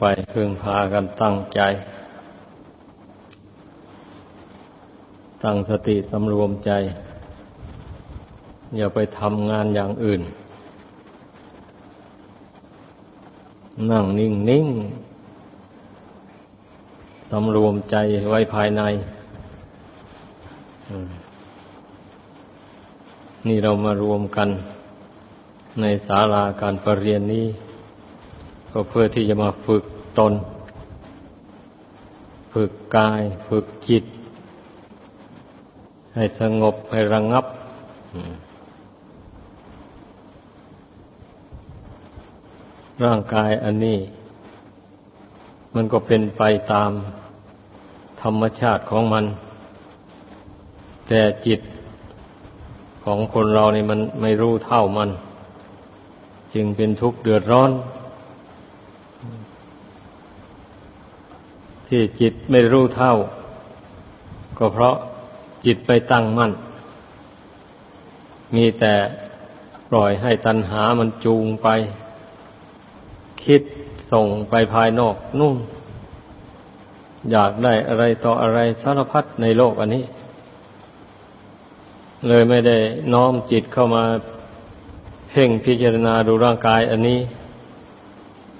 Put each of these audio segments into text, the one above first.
ไปพึงพากันตั้งใจ ตั้งสติสำรวมใจ อย่าไปทำงานอย่างอื่น นั่งนิ่งนิ่งสำรวมใจไว้ภายใน นี่เรามารวมกันในศาลาการประเรียนนี้ก็เพื่อที่จะมาฝึก ตน ฝึกกาย ฝึกจิต ให้สงบให้ระงงับ ร่างกายอันนี้ มันก็เป็นไปตามธรรมชาติของมัน แต่จิตของคนเรานี่มันไม่รู้เท่ามัน จึงเป็นทุกข์เดือดร้อน ที่จิตไม่รู้เท่า ก็เพราะจิตไปตั้งมั่น มีแต่ปล่อยให้ตัณหามันจูงไป คิดส่งไปภายนอกนู่นอยากได้อะไรต่ออะไรสารพัดในโลกอันนี้ เลยไม่ได้น้อมจิตเข้ามาเพ่งพิจารณาดูร่างกายอันนี้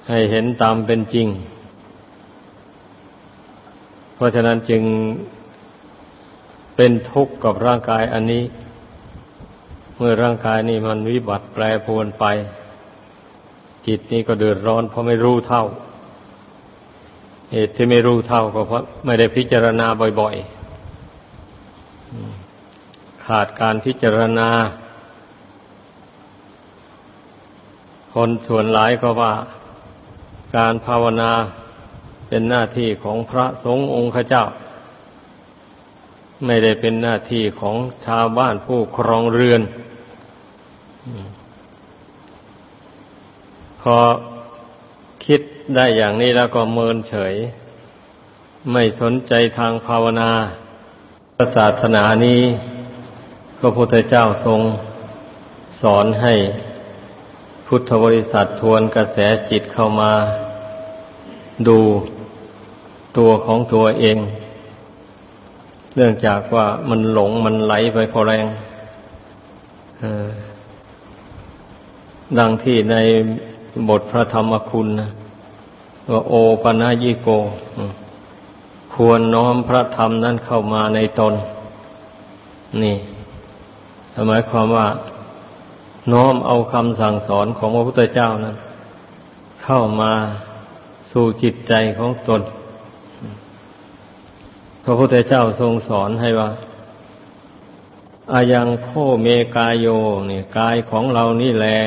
ให้เห็นตามเป็นจริง ราะฉะนั้นจึงเป็นทุกข์กับร่างกายอันนี้ เมื่อร่างกายนี้มันวิบัติแปรปรวนไป จิตนี้ก็เดือดร้อนเพราะไม่รู้เท่า เหตุที่ไม่รู้เท่าก็เพราะไม่ได้พิจารณาบ่อย ๆ ขาดการพิจารณา คนส่วนหลายก็ว่าการภาวนา เป็นหน้าที่ของพระสงฆ์องค์เจ้า ไม่ได้เป็นหน้าที่ของชาวบ้านผู้ครองเรือน พอคิดได้อย่างนี้แล้วก็เมินเฉย ไม่สนใจทางภาวนาศาสนานี้พระพุทธเจ้าทรงสอนให้พุทธบริษัททวนกระแสจิตเข้ามา ดู ตัวของตัวเอง เนื่องจากว่ามันหลงมันไหลไปพอแรงดังที่ในบทพระธรรมคุณนะว่าโอปนายิโก ควรน้อมพระธรรมนั้นเข้ามาในตน นี่หมายความว่า น้อมเอาคำสั่งสอนของพระพุทธเจ้านั้น เข้ามาสู่จิตใจของตน ระพุทธเจ้าทรงสอนให้ว่าอายังโพเมกายโยนี่กายของเรานี่แหละ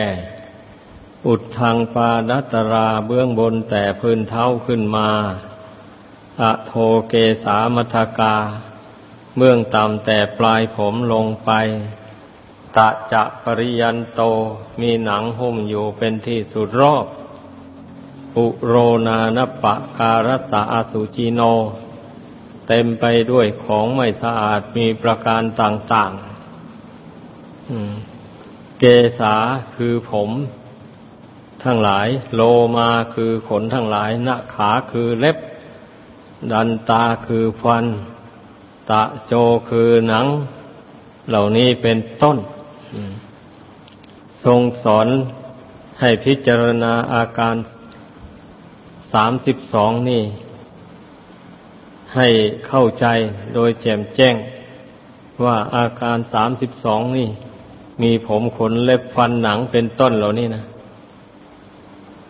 อุดทางปาดัตราเบื้องบนแต่พื้นเท้าขึ้นมาอะโทเกสามัทกา เบื้องต่ำแต่ปลายผมลงไป ตะจะปริยันโตมีหนังหุ้มอยู่เป็นที่สุดรอบ อุโรนานปะการัสาอสุจิโน เต็มไปด้วยของไม่สะอาดมีประการต่างๆเกษาคือผม ทั้งหลาย โลมาคือขนทั้งหลายหน้าขาคือเล็บ ดันตาคือฟัน ตะโจคือหนัง เหล่านี้เป็นต้น ทรงสอนให้พิจารณาอาการสามสิบสองนี่ ให้เข้าใจโดยแจ่มแจ้ง ว่าอาการสามสิบสองนี่ มีผมขนเล็บฟันหนังเป็นต้นเหล่านี้นะ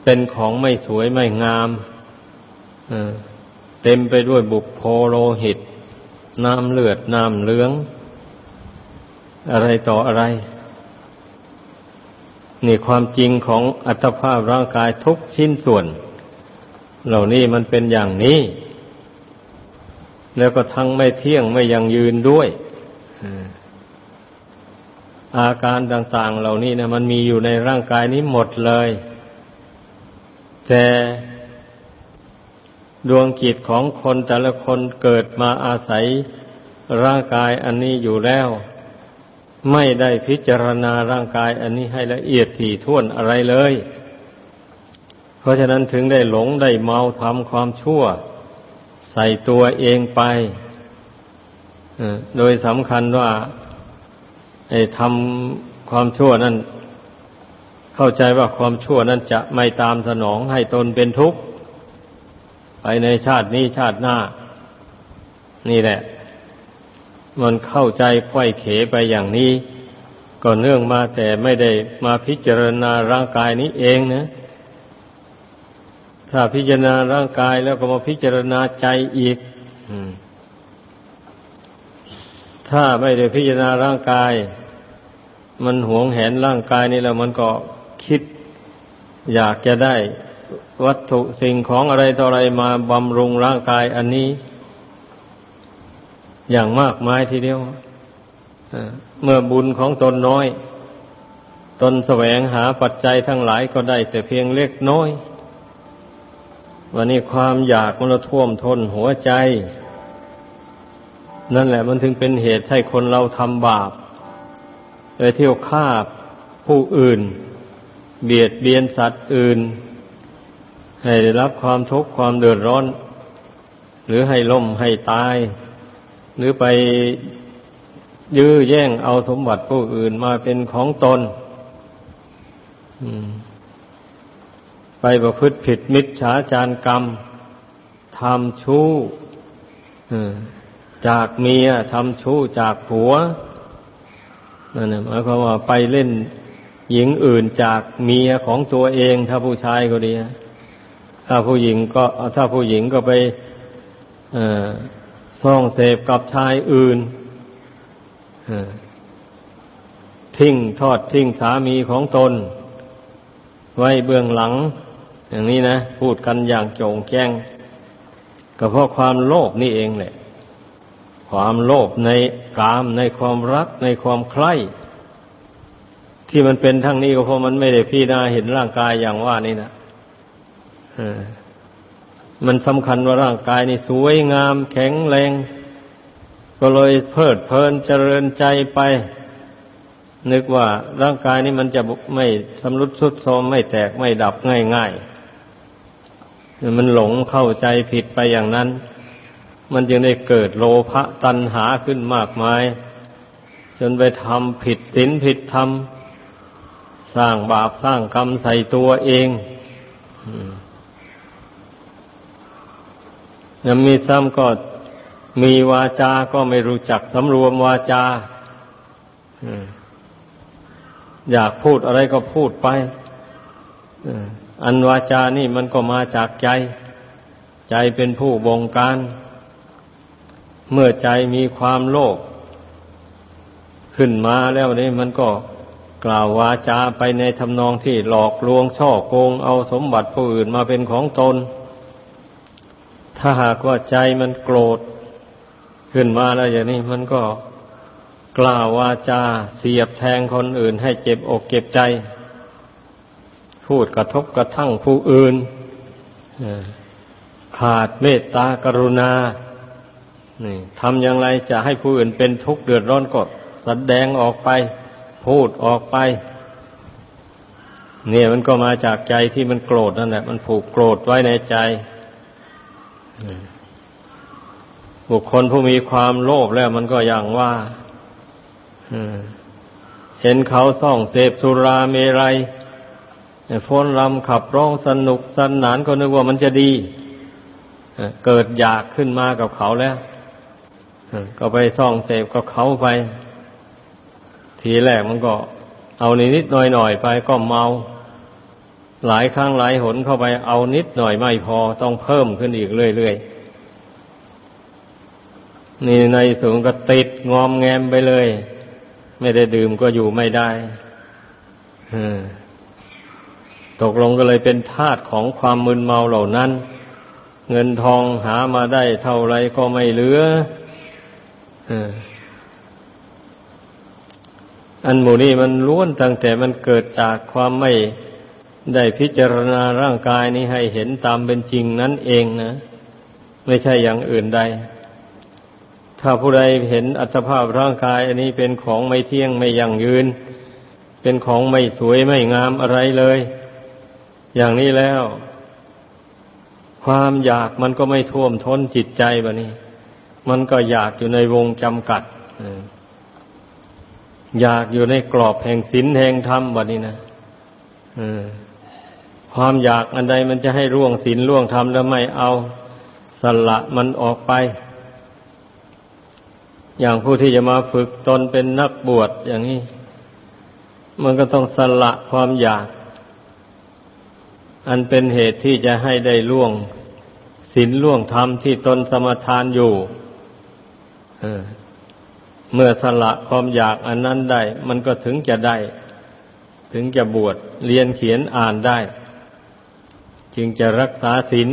เป็นของไม่สวยไม่งามเต็มไปด้วยบุกโพโลหิต น้ำเลือด น้ำเลือง อะไรต่ออะไร นี่ความจริงของอัตภาพร่างกายทุกชิ้นส่วน เหล่านี้มันเป็นอย่างนี้ แล้วก็ทั้งไม่เที่ยงไม่ยังยืนด้วยอาการต่าง ๆ เหล่านี้นะมันมีอยู่ในร่างกายนี้หมดเลย แต่ดวงจิตของคนแต่ละคนเกิดมาอาศัยร่างกายอันนี้อยู่แล้ว ไม่ได้พิจารณาร่างกายอันนี้ให้ละเอียดถี่ถ้วนอะไรเลย เพราะฉะนั้นถึงได้หลงได้เมาทำความชั่ว ใส่ตัวเองไปโดยสำคัญว่าไอ้ทำความชั่วนั้นเข้าใจว่าความชั่วนั้นจะไม่ตามสนองให้ตนเป็นทุกข์ไปในชาตินี้ชาติหน้า นี่แหละ มันเข้าใจไข้เขไปอย่างนี้ ก็เนื่องมาแต่ไม่ได้มาพิจารณาร่างกายนี้เองนะ ถ้าพิจารณาร่างกายแล้วก็มาพิจารณาใจอีกถ้าไม่ได้พิจารณาร่างกาย มันหวงแหนร่างกายนี่แล้วมันก็คิด อยากจะได้ วัตถุสิ่งของอะไรต่ออะไรมาบำรุงร่างกายอันนี้ อย่างมากมายทีเดียวเมื่อบุญของตนน้อย ตนแสวงหาปัจจัยทั้งหลายก็ได้แต่เพียงเล็กน้อย วันนี้ความอยากมันท่วมทนหัวใจ นั่นแหละมันถึงเป็นเหตุให้คนเราทำบาปไปเที่ยวฆ่าผู้อื่น เบียดเบียนสัตว์อื่น ให้ได้รับความทุกข์ความเดือดร้อน หรือให้ล่มให้ตาย หรือไปยื้อแย่งเอาสมบัติผู้อื่นมาเป็นของตน อืม ไปประพฤติผิดมิจฉาจารกรรมทำชู้จากเมียทำชู้จากผัวนั่นหมายความว่าไปเล่นหญิงอื่นจากเมียของตัวเอง ถ้าผู้ชายก็ดีถ้าผู้หญิงก็ถ้าผู้หญิงก็ไปซ่องเสพกับชายอื่นทิ้งทอดทิ้งสามีของตน ไว้เบื้องหลัง อย่างนี้นะ พูดกันอย่างโจงแจ้งก็เพราะความโลภนี่เองแหละ ความโลภในกามในความรักในความใคร่ที่มันเป็นทั้งนี้ก็เพราะมันไม่ได้พี่นาเห็นร่างกายอย่างว่านี่นะมันสำคัญว่าร่างกายนี่สวยงาม แข็งแรง ก็เลยเพลิดเพลินเจริญใจไป นึกว่าร่างกายนี้มันจะไม่สำรุดสุดโทรมไม่แตกไม่ดับง่ายๆ มันหลงเข้าใจผิดไปอย่างนั้น มันจึงได้เกิดโลภะตัณหาขึ้นมากมาย จนไปทำผิดศีลผิดธรรม สร้างบาปสร้างกรรมใส่ตัวเองยังมีซ้ำก็มีวาจาก็ไม่รู้จักสำรวมวาจาอยากพูดอะไรก็พูดไป อันวาจานี่มันก็มาจากใจ ใจเป็นผู้บงการ เมื่อใจมีความโลภขึ้นมาแล้วนี่มันก็กล่าววาจาไปในทำนองที่หลอกลวงช่อโกงเอาสมบัติผู้อื่นมาเป็นของตน ถ้าหากว่าใจมันโกรธ ขึ้นมาแล้วอย่างนี้มันก็กล่าววาจาเสียบแทงคนอื่นให้เจ็บอกเจ็บใจ พูดกระทบกระทั่งผู้อื่นขาดเมตตากรุณาทำอย่างไรจะให้ผู้อื่นเป็นทุกข์เดือดร้อนก็แสดงออกไป พูดออกไป เนี่ยมันก็มาจากใจที่มันโกรธนั่นแหละมันผูกโกรธไว้ในใจบุคคลผู้มีความโลภแล้วมันก็อย่างว่าเห็นเขาส่องเสพสุราเมรัย ฟ้อนรำขับร้องสนุกสนานก็นึกว่ามันจะดี เกิดอยากขึ้นมากับเขาแล้วก็ไปซ่องเสพกับเขาไป ทีแรกมันก็ เอานิดนิดหน่อยหน่อยไปก็เมา หลายครั้งหลายหนเข้าไปเอานิดหน่อยไม่พอต้องเพิ่มขึ้นอีกเรื่อยๆนี่ในสูงก็ติดงอมแงมไปเลย ไม่ได้ดื่มก็อยู่ไม่ได้อืม ตกลงก็เลยเป็นทาตของความมึนเมาเหล่านั้น เงินทองหามาได้เท่าไรก็ไม่เหลืออันหมู่นี้มันล้วนตั้งแต่มันเกิดจากความไม่ได้พิจารณาร่างกายนี้ให้เห็นตามเป็นจริงนั่นเองนะ ไม่ใช่อย่างอื่นใด ถ้าผู้ใดเห็นอัตภาพร่างกาย อันนี้เป็นของไม่เที่ยงไม่ยั่งยืน เป็นของไม่สวยไม่งามอะไรเลย อย่างนี้แล้ว ความอยากมันก็ไม่ท่วมท้นจิตใจบะนี้ มันก็อยากอยู่ในวงจำกัดอยากอยู่ในกรอบแห่งศีลแห่งธรรมบะนี้นะความอยากอันใดมันจะให้ร่วงศีลร่วงธรรมแล้วไม่เอาสละมันออกไป อย่างผู้ที่จะมาฝึกตนเป็นนักบวชอย่างนี้ มันก็ต้องสละความอยาก อันเป็นเหตุที่จะให้ได้ล่วงศีลล่วงธรรมที่ตนสมทานอยู่เมื่อสละความอยากอันนั้นได้ มันก็ถึงจะได้ ถึงจะบวชเรียนเขียนอ่านได้ จึงจะรักษาศีล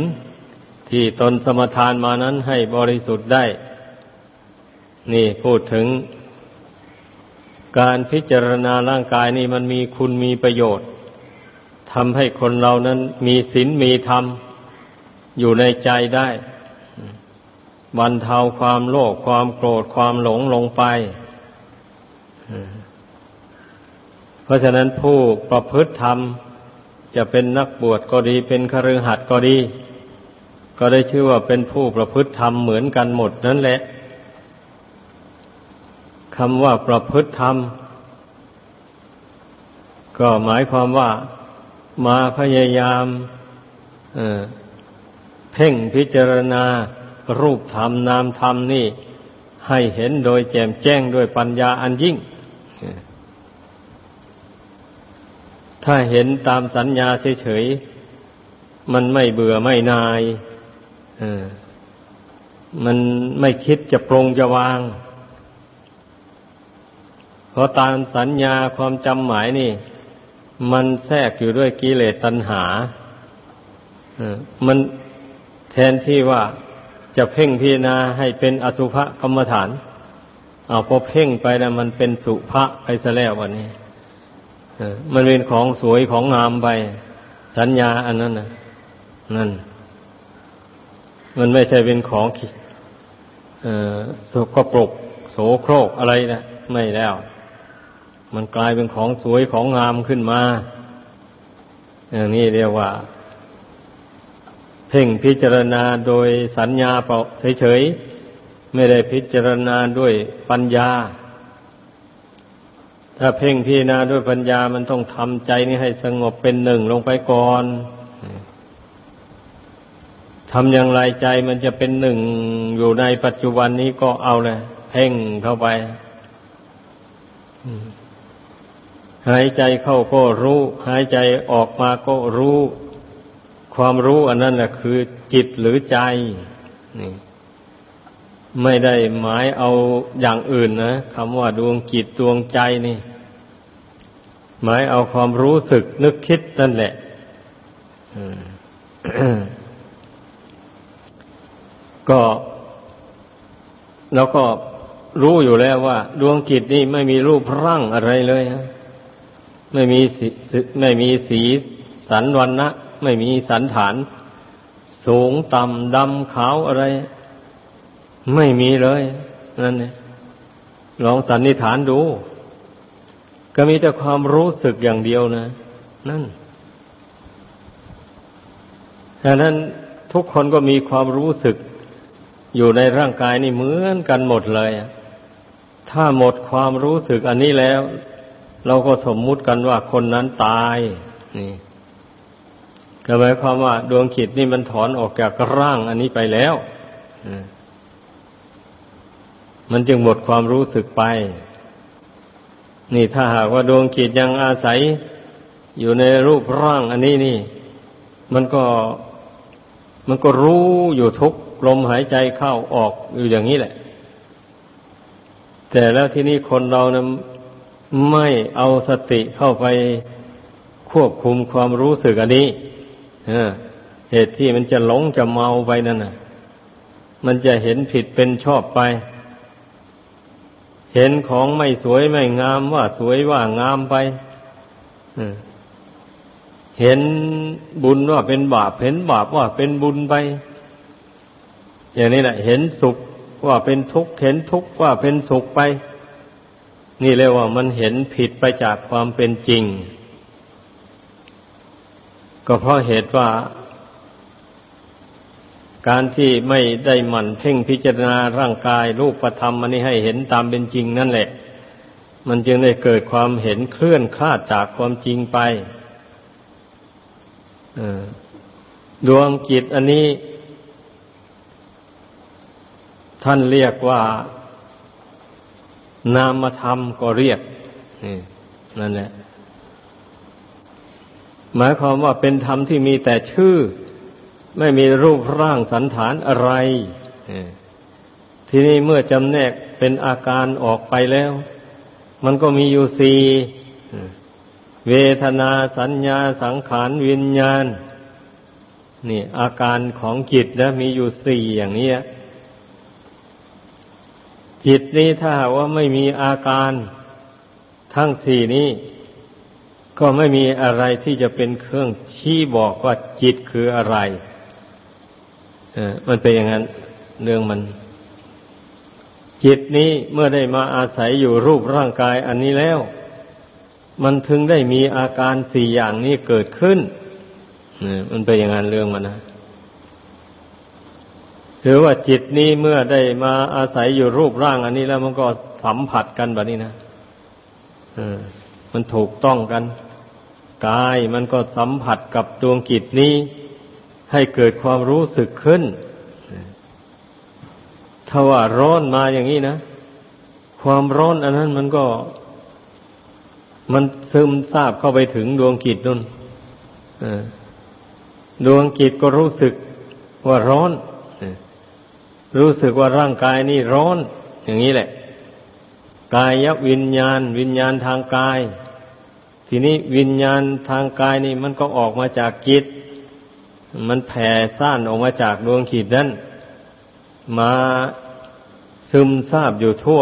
ที่ตนสมทานมานั้นให้บริสุทธิ์ได้ นี่พูดถึง การพิจารณาร่างกายนี่มันมีคุณมีประโยชน์ ทำให้คนเรานั้นมีศีลมีธรรม อยู่ในใจได้บรรเทาความโลภความโกรธความหลงลงไป เพราะฉะนั้นผู้ประพฤติธรรม จะเป็นนักบวชก็ดี เป็นคฤหัสถ์ก็ดี ก็ได้ชื่อว่าเป็นผู้ประพฤติธรรมเหมือนกันหมดนั่นแหละคำว่าประพฤติธรรม ก็หมายความว่า มาพยายามเพ่งพิจารณารูปธรรมนามธรรมนี่ ให้เห็นโดยแจ่มแจ้งด้วยปัญญาอันยิ่ง ถ้าเห็นตามสัญญาเฉยๆ มันไม่เบื่อไม่นายมันไม่คิดจะปรงจะวาง เพราะตามสัญญาความจำหมายนี่ มันแทรกอยู่ด้วยกิเลสตัณหามันแทนที่ว่าจะเพ่งพิจารณาให้เป็นอสุภกรรมฐาน เอาพอเพ่งไปนะมันเป็นสุภะไปซะแล้ววันนี้มันเป็นของสวยของงามไป สัญญาอันนั้นนะนั่น มันไม่ใช่เป็นของสกปรกโสโครกอะไรนะไม่แล้ว มันกลายเป็นของสวยของงามขึ้นมา อย่างนี้เรียกว่า เพ่งพิจารณาโดยสัญญาเปล่าเฉยๆไม่ได้พิจารณาด้วยปัญญา ถ้าเพ่งพิจารณาด้วยปัญญามันต้องทำใจนี้ให้สงบเป็นหนึ่งลงไปก่อนทำอย่างไรใจมันจะเป็นหนึ่งอยู่ในปัจจุบันนี้ก็เอาเลยเพ่งเข้าไป หายใจเข้าก็รู้ หายใจออกมาก็รู้ ความรู้อันนั้นแหละคือจิตหรือใจนี่ไม่ได้หมายเอาอย่างอื่นนะคำว่าดวงจิตดวงใจนี่ หมายเอาความรู้สึกนึกคิดนั่นแหละก็แล้วก็รู้อยู่แล้วว่า ดวงจิตนี่ไม่มีรูปร่างอะไรเลยฮะ ไม่มีสีไม่มีสีสันวันนะไม่มีสันฐาน สูงต่ำดำขาวอะไร ไม่มีเลยนั่นเองลองสันนิษฐานดู ก็มีแต่ความรู้สึกอย่างเดียวนะ นั่นดังนั้นทุกคนก็มีความรู้สึก อยู่ในร่างกายนี่เหมือนกันหมดเลย ถ้าหมดความรู้สึกอันนี้แล้ว เราก็สมมุติกันว่าคนนั้นตาย นี่ก็หมายความว่า ดวงขิดนี่มันถอนออกจากร่างอันนี้ไปแล้วมันจึงหมดความรู้สึกไป นี่ถ้าหากว่าดวงขิดยังอาศัยอยู่ในรูปร่างอันนี้นี่ มันก็มันก็รู้อยู่ทุกลมหายใจเข้าออกอยู่อย่างนี้แหละ แต่แล้วที่นี่คนเรานะ ไม่เอาสติเข้าไปควบคุมความรู้สึกอันนี้เหตุที่มันจะหลงจะเมาไปนั่นน่ะ มันจะเห็นผิดเป็นชอบไป เห็นของไม่สวยไม่งามว่าสวยว่างามไปเห็นบุญว่าเป็นบาป เห็นบาปว่าเป็นบุญไป อย่างนี้แหละ เห็นสุขว่าเป็นทุกข์ เห็นทุกข์ว่าเป็นสุขไป นี่เรียกว่ามันเห็นผิดไปจากความเป็นจริง ก็เพราะเหตุว่า การที่ไม่ได้หมั่นเพ่งพิจารณาร่างกายรูปธรรมมันนี้ให้เห็นตามเป็นจริงนั่นแหละ มันจึงได้เกิดความเห็นเคลื่อนคลาดจากความจริงไปดวงจิตอันนี้ ท่านเรียกว่า นามธรรมก็เรียกนั่นแหละหมายความว่าเป็นธรรมที่มีแต่ชื่อ ไม่มีรูปร่างสันฐานอะไร ทีนี้เมื่อจำแนกเป็นอาการออกไปแล้ว มันก็มีอยู่สี่เวทนาสัญญาสังขารวิญญาณ นี่ อาการของจิตนะมีอยู่สี่อย่างนี้ จิตนี้ถ้าว่าไม่มีอาการทั้งสี่นี้ ก็ไม่มีอะไรที่จะเป็นเครื่องชี้บอกว่าจิตคืออะไรเออมันเป็นอย่างนั้น เรื่องมัน จิตนี้เมื่อได้มาอาศัยอยู่รูปร่างกายอันนี้แล้ว มันถึงได้มีอาการสี่อย่างนี้เกิดขึ้นมันเป็นอย่างนั้นเรื่องมันนะ หรือว่าจิตนี้เมื่อได้มาอาศัยอยู่รูปร่าง อันนี้แล้วมันก็สัมผัสกันแบบนี้นะมันถูกต้องกันกายมันก็สัมผัสกับดวงจิตนี้ ให้เกิดความรู้สึกขึ้น ถ้าว่าร้อนมาอย่างนี้นะ ความร้อนอันนั้นมันก็ มันซึมซาบเข้าไปถึงดวงจิตนั่นดวงจิตก็รู้สึกว่าร้อน รู้สึกว่าร่างกายนี่ร้อน อย่างนี้แหละ กายวิญญาณ วิญญาณทางกาย ทีนี้วิญญาณทางกายนี่มันก็ออกมาจากจิต มันแผ่ซ่านออกมาจากดวงจิตนั้น มาซึมซาบอยู่ทั่ว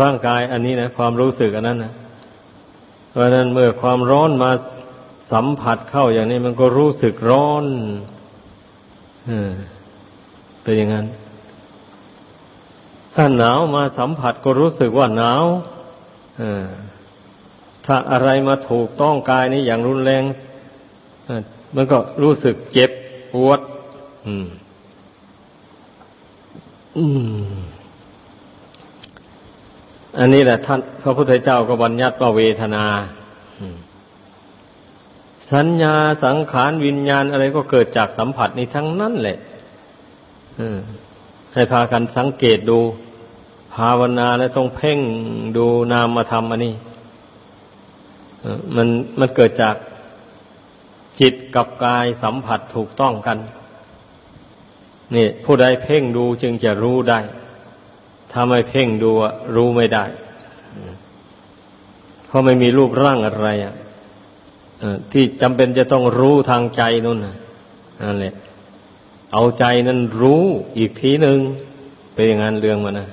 ร่างกายอันนี้นะความรู้สึกอันนั้นนะเพราะนั้นเมื่อความร้อนมาสัมผัสเข้าอย่างนี้มันก็รู้สึกร้อนเป็นอย่างนั้น ถ้าหนาวมาสัมผัสก็รู้สึกว่าหนาวถ้าอะไรมาถูกต้องกายนี้อย่างรุนแรงมันก็รู้สึกเจ็บปวดอันนี้แหละท่านพระพุทธเจ้าก็บัญญัติว่าเวทนา สัญญาสังขารวิญญาณอะไรก็เกิดจากสัมผัสนี้ทั้งนั้นแหละ ให้พากันสังเกตดู ภาวนาแล้วต้องเพ่งดูนามธรรมอันนี้มันมันเกิดจากจิตกับกายสัมผัสถูกต้องกันนี่ผู้ใดเพ่งดูจึงจะรู้ได้ถ้าไม่เพ่งดูรู้ไม่ได้ เพราะไม่มีรูปร่างอะไรอะที่จำเป็นจะต้องรู้ทางใจนั่นนั่นแหละ เอาใจนั้นรู้อีกทีหนึ่งเป็นอย่างนั้นเรื่องมันนะ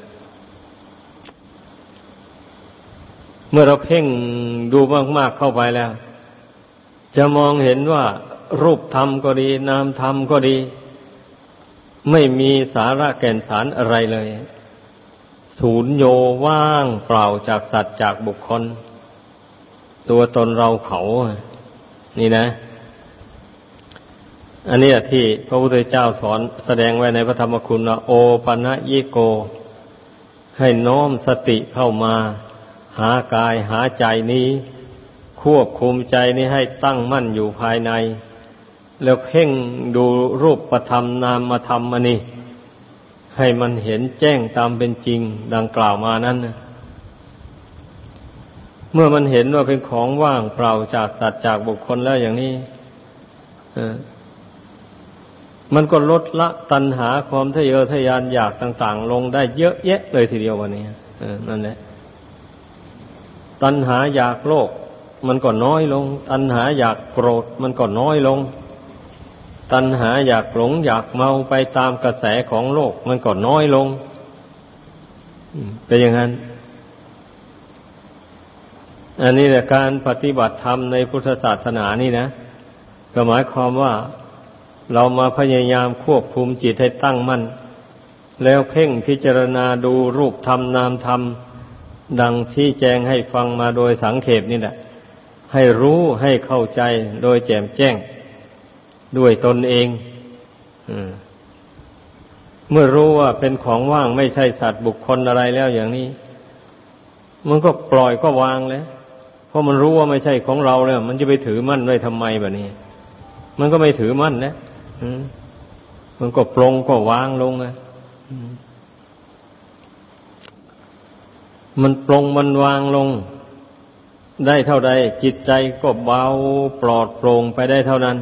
เมื่อเราเพ่งดูมาก ๆ เข้าไปแล้ว จะมองเห็นว่า รูปธรรมก็ดี นามธรรมก็ดี ไม่มีสาระแก่นสารอะไรเลย ศูนย์โยว่างเปล่าจากสัตว์จากบุคคล ตัวตนเราเขา นี่นะ อันนี้ที่พระพุทธเจ้าสอนแสดงไว้ในพระธรรมคุณว่าโอปัญญิโก ให้น้อมสติเข้ามา หากายหาใจนี้ ควบคุมใจนี้ให้ตั้งมั่นอยู่ภายใน แล้วเพ่งดูรูปประธรรมนามธรรมมานี่ให้มันเห็นแจ้งตามเป็นจริงดังกล่าวมานั้นนะเมื่อมันเห็นว่าเป็นของว่างเปล่าจากสัตว์จากบุคคลแล้วอย่างนี้ มันก็ลดละตัณหาความทะเยอทะยานอยากต่าง ๆ ลงได้เยอะแยะเลยทีเดียววันนี้นั่นแหละ ตัณหาอยากโลก มันก็น้อยลง ตัณหาอยากโกรธ มันก็น้อยลง ตัณหาอยากหลง อยากเมาไปตามกระแสของโลก มันก็น้อยลงเป็นอย่างนั้น อันนี้แหละการปฏิบัติธรรมในพุทธศาสนานี่นะก็หมายความว่า เรามาพยายามควบคุมจิตให้ตั้งมั่น แล้วเพ่งพิจารณาดูรูปธรรมนามธรรม ดังชี้แจงให้ฟังมาโดยสังเขปนี่แหละให้รู้ให้เข้าใจโดยแจ่มแจ้ง ด้วยตนเองเมื่อรู้ว่าเป็นของว่างไม่ใช่สัตว์บุคคลอะไรแล้วอย่างนี้ มันก็ปล่อยก็วางแล้วเพราะมันรู้ว่าไม่ใช่ของเราแล้ว มันจะไปถือมั่นไว้ทำไมแบบนี้ มันก็ไม่ถือมั่นนะ มันก็ปรงก็วางลงนะมันปรงมันวางลง ได้เท่าใดจิตใจก็เบาปลอดโปร่งไปได้เท่านั้น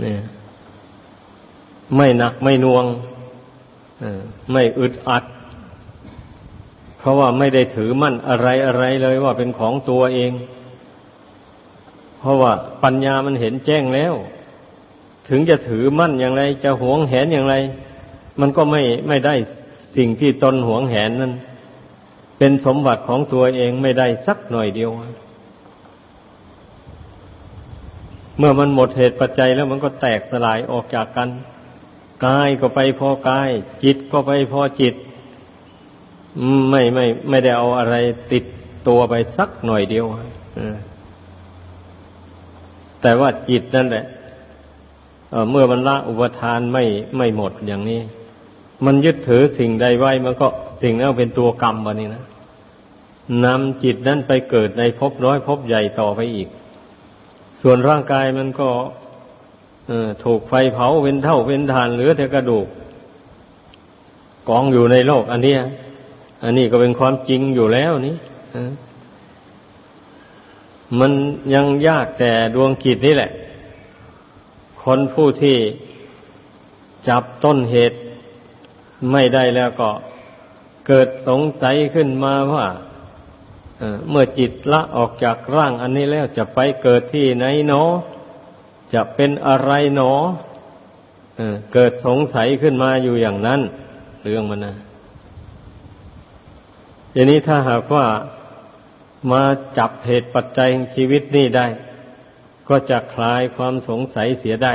เนี่ย ไม่หนักไม่น่วงไม่อึดอัด เพราะว่าไม่ได้ถือมั่นอะไรอะไรเลยว่าเป็นของตัวเอง เพราะว่าปัญญามันเห็นแจ้งแล้ว ถึงจะถือมั่นอย่างไร จะหวงแหนอย่างไร มันก็ไม่ไม่ได้สิ่งที่ตนหวงแหนนั้น เป็นสมบัติของตัวเองไม่ได้สักหน่อยเดียว เมื่อมันหมดเหตุปัจจัยแล้วมันก็แตกสลายออกจากกันกายก็ไปพอกาย จิตก็ไปพอจิต ไม่ไม่ ไม่ได้เอาอะไรติดตัวไปสักหน่อยเดียว แต่ว่าจิตนั่นแหละเมื่อมันละอุปทานไม่ไม่หมดอย่างนี้ มันยึดถือสิ่งใดไว้มันก็สิ่งนั้นเป็นตัวกรรมวะนี่นะนำจิตนั้นไปเกิดในภพน้อยภพใหญ่ต่อไปอีก ส่วนร่างกายมันก็ถูกไฟเผาเป็นเท่าเป็นฐานเหลือแต่กระดูกกองอยู่ในโลก อันนี้อันนี้ก็เป็นความจริงอยู่แล้วนี่ มันยังยากแต่ดวงกิจนี่แหละ คนผู้ที่จับต้นเหตุไม่ได้แล้วก็เกิดสงสัยขึ้นมาว่าเมื่อจิตละออกจากร่างอันนี้แล้วจะไปเกิดที่ไหนเนาะจะเป็นอะไรหนอเกิดสงสัยขึ้นมาอยู่อย่างนั้น เรื่องมันนะอย่างนี้ถ้าหากว่า มาจับเหตุปัจจัยของชีวิตนี่ได้ ก็จะคลายความสงสัยเสียได้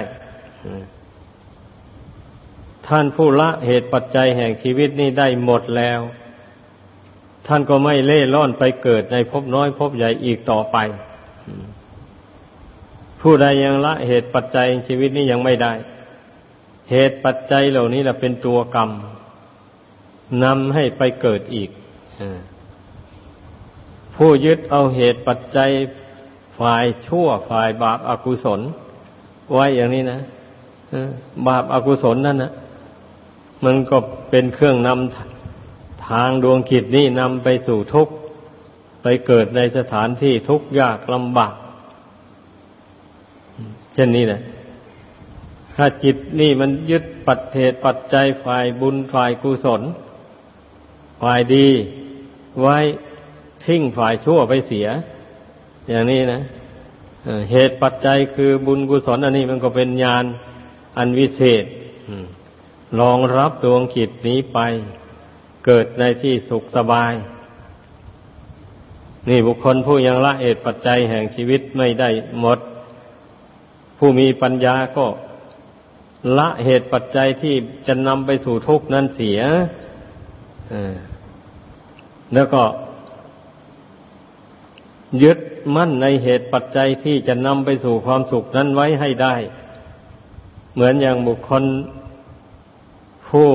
ท่านผู้ละเหตุปัจจัยแห่งชีวิตนี่ได้หมดแล้ว ท่านก็ไม่เล่ร่อนไปเกิดในภพน้อยภพใหญ่อีกต่อไป ผู้ใดยังละเหตุปัจจัยชีวิตนี้ยังไม่ได้ เหตุปัจจัยเหล่านี้แหละเป็นตัวกรรมนำให้ไปเกิดอีก ผู้ยึดเอาเหตุปัจจัยฝ่ายชั่วฝ่ายบาปอากุศล ไว้อย่างนี้นะบาปอากุศลนั่นนะมันก็เป็นเครื่องนำทางดวงกิจนี้นำไปสู่ทุกข์ ไปเกิดในสถานที่ทุกข์ยากลำบาก เช่นนี้แหละถ้าจิตนี่มันยึดปัจเหตุปัจจัยฝ่ายบุญฝ่ายกุศล ฝ่ายดีไว้ ทิ้งฝ่ายชั่วไปเสีย อย่างนี้นะเหตุปัจจัยคือบุญกุศลอันนี้มันก็เป็นญาณอันวิเศษรองรับดวงขิดนี้ไป เกิดในที่สุขสบาย นี่บุคคลผู้ยังละเหตุปัจจัยแห่งชีวิตไม่ได้หมด ผู้มีปัญญาก็ละเหตุปัจจัยที่จะนำไปสู่ทุกข์นั้นเสียแล้วก็ ยึดมั่นในเหตุปัจจัยที่จะนำไปสู่ความสุขนั้นไว้ให้ได้ เหมือนอย่างบุคคล ผู้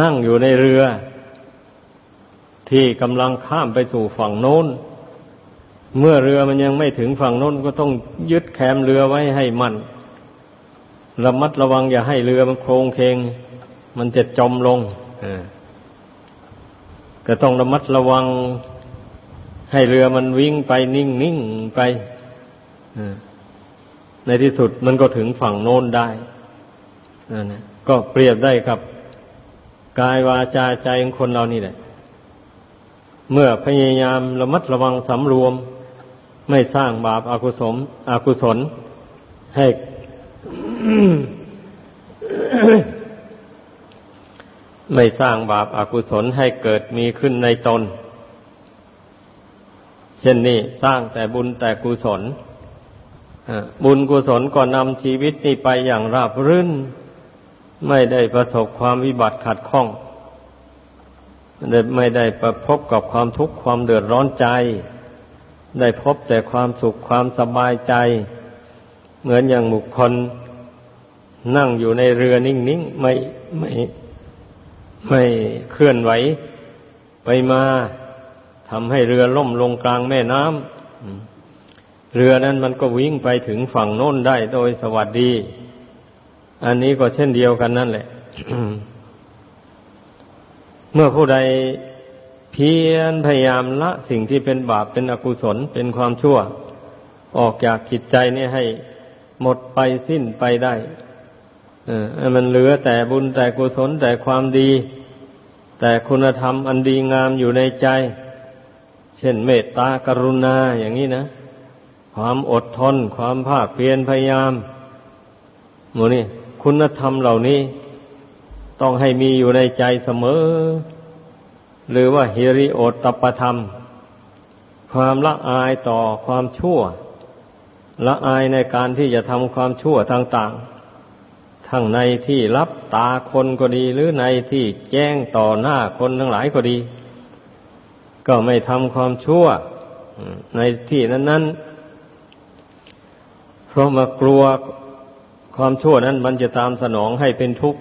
นั่งอยู่ในเรือ ที่กำลังข้ามไปสู่ฝั่งโน้น เมื่อเรือมันยังไม่ถึงฝั่งโน้นก็ต้องยึดแคมเรือไว้ให้มันระมัดระวังอย่าให้เรือมันโครงเคง มันจะจมลงก็ต้องระมัดระวัง ให้เรือมันวิ่งไปนิ่งนิ่งไปในที่สุดมันก็ถึงฝั่งโน้นได้นะก็เปรียบได้ครับกายวาจาใจของคนเรานี่แหละ เมื่อพยายามระมัดระวังสำรวม ไม่สร้างบาปอากุศลอกุศล ให้ไม่สร้างบาปอากุศลให้เกิดมีขึ้นในตน เช่นนี้สร้างแต่บุญแต่กุศลบุญกุศลก็นำชีวิตนี้ไปอย่างราบรื่น ไม่ได้ประสบความวิบัติขัดข้องไม่ได้ประพบกับความทุกข์ความเดือดร้อนใจ ได้พบแต่ความสุขความสบายใจ เหมือนอย่างบุคคล นั่งอยู่ในเรือนิ่งๆ ไม่ไม่ไม่เคลื่อนไหว ไปมา ทำให้เรือล่มลงกลางแม่น้ำเรือนั้นมันก็วิ่งไปถึงฝั่งโน้นได้โดยสวัสดี อันนี้ก็เช่นเดียวกันนั่นแหละ เมื่อผู้ใดเพียรพยายามละสิ่งที่เป็นบาปเป็นอกุศลเป็นความชั่ว ออกจากจิตใจนี่ให้หมดไปสิ้นไปได้เออมันเหลือแต่บุญแต่กุศลแต่ความดี แต่คุณธรรมอันดีงามอยู่ในใจ เช่นเมตตากรุณาอย่างนี้นะ ความอดทน ความภาคเพียรพยายามโมนี่คุณธรรมเหล่านี้ ต้องให้มีอยู่ในใจเสมอ หรือว่าฮิริโอตตปธรรม ความละอายต่อความชั่ว ละอายในการที่จะทำความชั่วต่าง ๆทั้งในที่รับตาคนก็ดีหรือในที่แจ้งต่อหน้าคนทั้งหลายก็ดี ก็ไม่ทำความชั่วในที่นั้น ๆ เพราะมากลัวความชั่วนั้นมันจะตามสนองให้เป็นทุกข์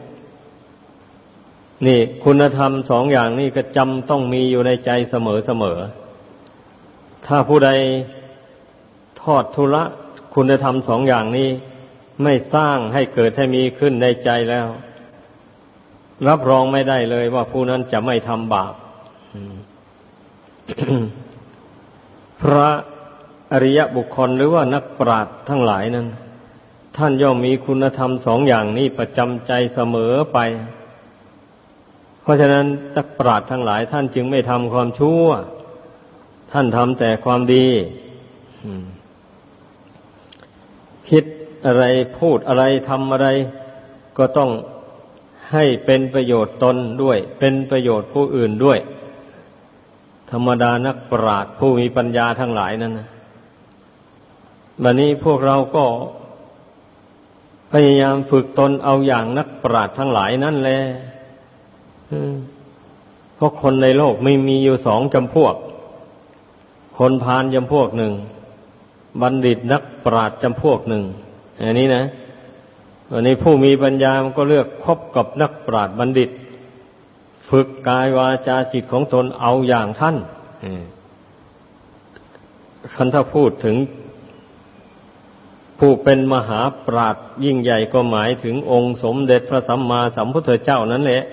นี่คุณธรรมสองอย่างนี้ก็จำต้องมีอยู่ในใจเสมอๆ ถ้าผู้ใดทอดทุละคุณธรรมสองอย่างนี้ ไม่สร้างให้เกิดให้มีขึ้นในใจแล้ว รับรองไม่ได้เลยว่าผู้นั้นจะไม่ทำบาป พระอริยบุคคลหรือว่านักปราชญ์ทั้งหลายนั้น ท่านย่อมมีคุณธรรมสองอย่างนี้ประจำใจเสมอไป เพราะฉะนั้นนักปราชญ์ทั้งหลาย ท่านจึงไม่ทำความชั่ว ท่านทำแต่ความดีคิดอะไรพูดอะไรทำอะไร ก็ต้องให้เป็นประโยชน์ตนด้วย เป็นประโยชน์ผู้อื่นด้วย ธรรมดานักปราชญ์ผู้มีปัญญาทั้งหลายนั่นนะบัดนี้พวกเราก็พยายามฝึกตนเอาอย่างนักปราชญ์ทั้งหลายนั่นแหละเพราะคนในโลกไม่มีอยู่สองจำพวก คนพาลจำพวกหนึ่ง บัณฑิตนักปราชญ์จำพวกหนึ่ง อันนี้นะ วันนี้ผู้มีปัญญามันก็เลือกคบกับนักปราชญ์บัณฑิต ฝึกกายวาจาจิตของตนเอาอย่างท่านคันถ้าพูดถึง ผู้เป็นมหาปราชญ์ยิ่งใหญ่ก็หมายถึงองค์สมเด็จพระสัมมาสัมพุทธเจ้านั่นแหละ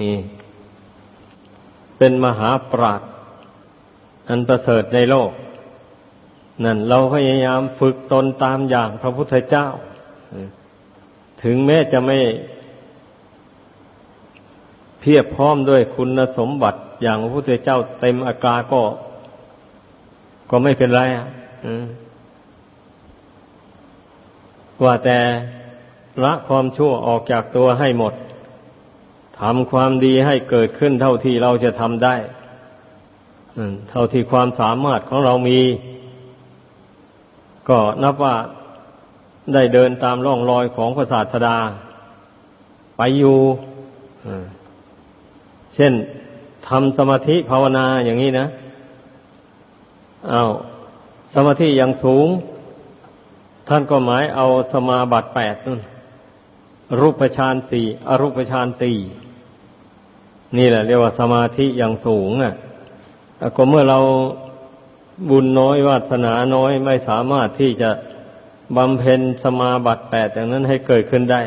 นี่เป็นมหาปราชญ์อันประเสริฐในโลก นั่นเราพยายามฝึกตนตามอย่างพระพุทธเจ้า ถึงแม้จะไม่ เพียบพร้อมด้วยคุณสมบัติอย่างพระพุทธเจ้าเต็มอากาก็ ก็ไม่เป็นไรอะว่าแต่ละความชั่วออกจากตัวให้หมดทำความดีให้เกิดขึ้นเท่าที่เราจะทำได้เท่าที่ความสามารถของเรามี ก็นับว่าได้เดินตามร่องรอยของพระศาสดา ไปอยู่ เช่นทำสมาธิภาวนาอย่างนี้นะเอาสมาธิอย่างสูง ท่านก็หมายเอาสมาบัติแปดนั่นรูปฌานสี่อรูปฌานสี่นี่แหละเรียกว่าสมาธิอย่างสูงอะก็เมื่อเราบุญน้อยวาสนาน้อยไม่สามารถที่จะบำเพ็ญสมาบัติแปดอย่างนั้นให้เกิดขึ้นได้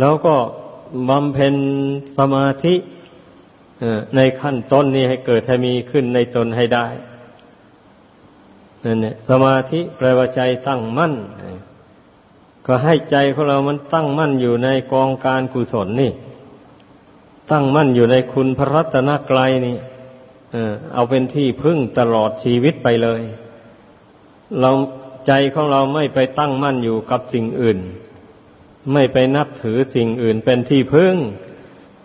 แล้วก็บำเพ็ญสมาธิ ในขั้นต้นนี้ให้เกิดให้มีขึ้นในตนให้ได้นั่นเนี่ยสมาธิแปลว่าใจตั้งมั่น ก็ให้ใจของเรามันตั้งมั่นอยู่ในกองการกุศลนี่ ตั้งมั่นอยู่ในคุณพระรัตนกรัยนี่เอาเป็นที่พึ่งตลอดชีวิตไปเลย เราใจของเราไม่ไปตั้งมั่นอยู่กับสิ่งอื่น ไม่ไปนับถือสิ่งอื่นเป็นที่พึ่ง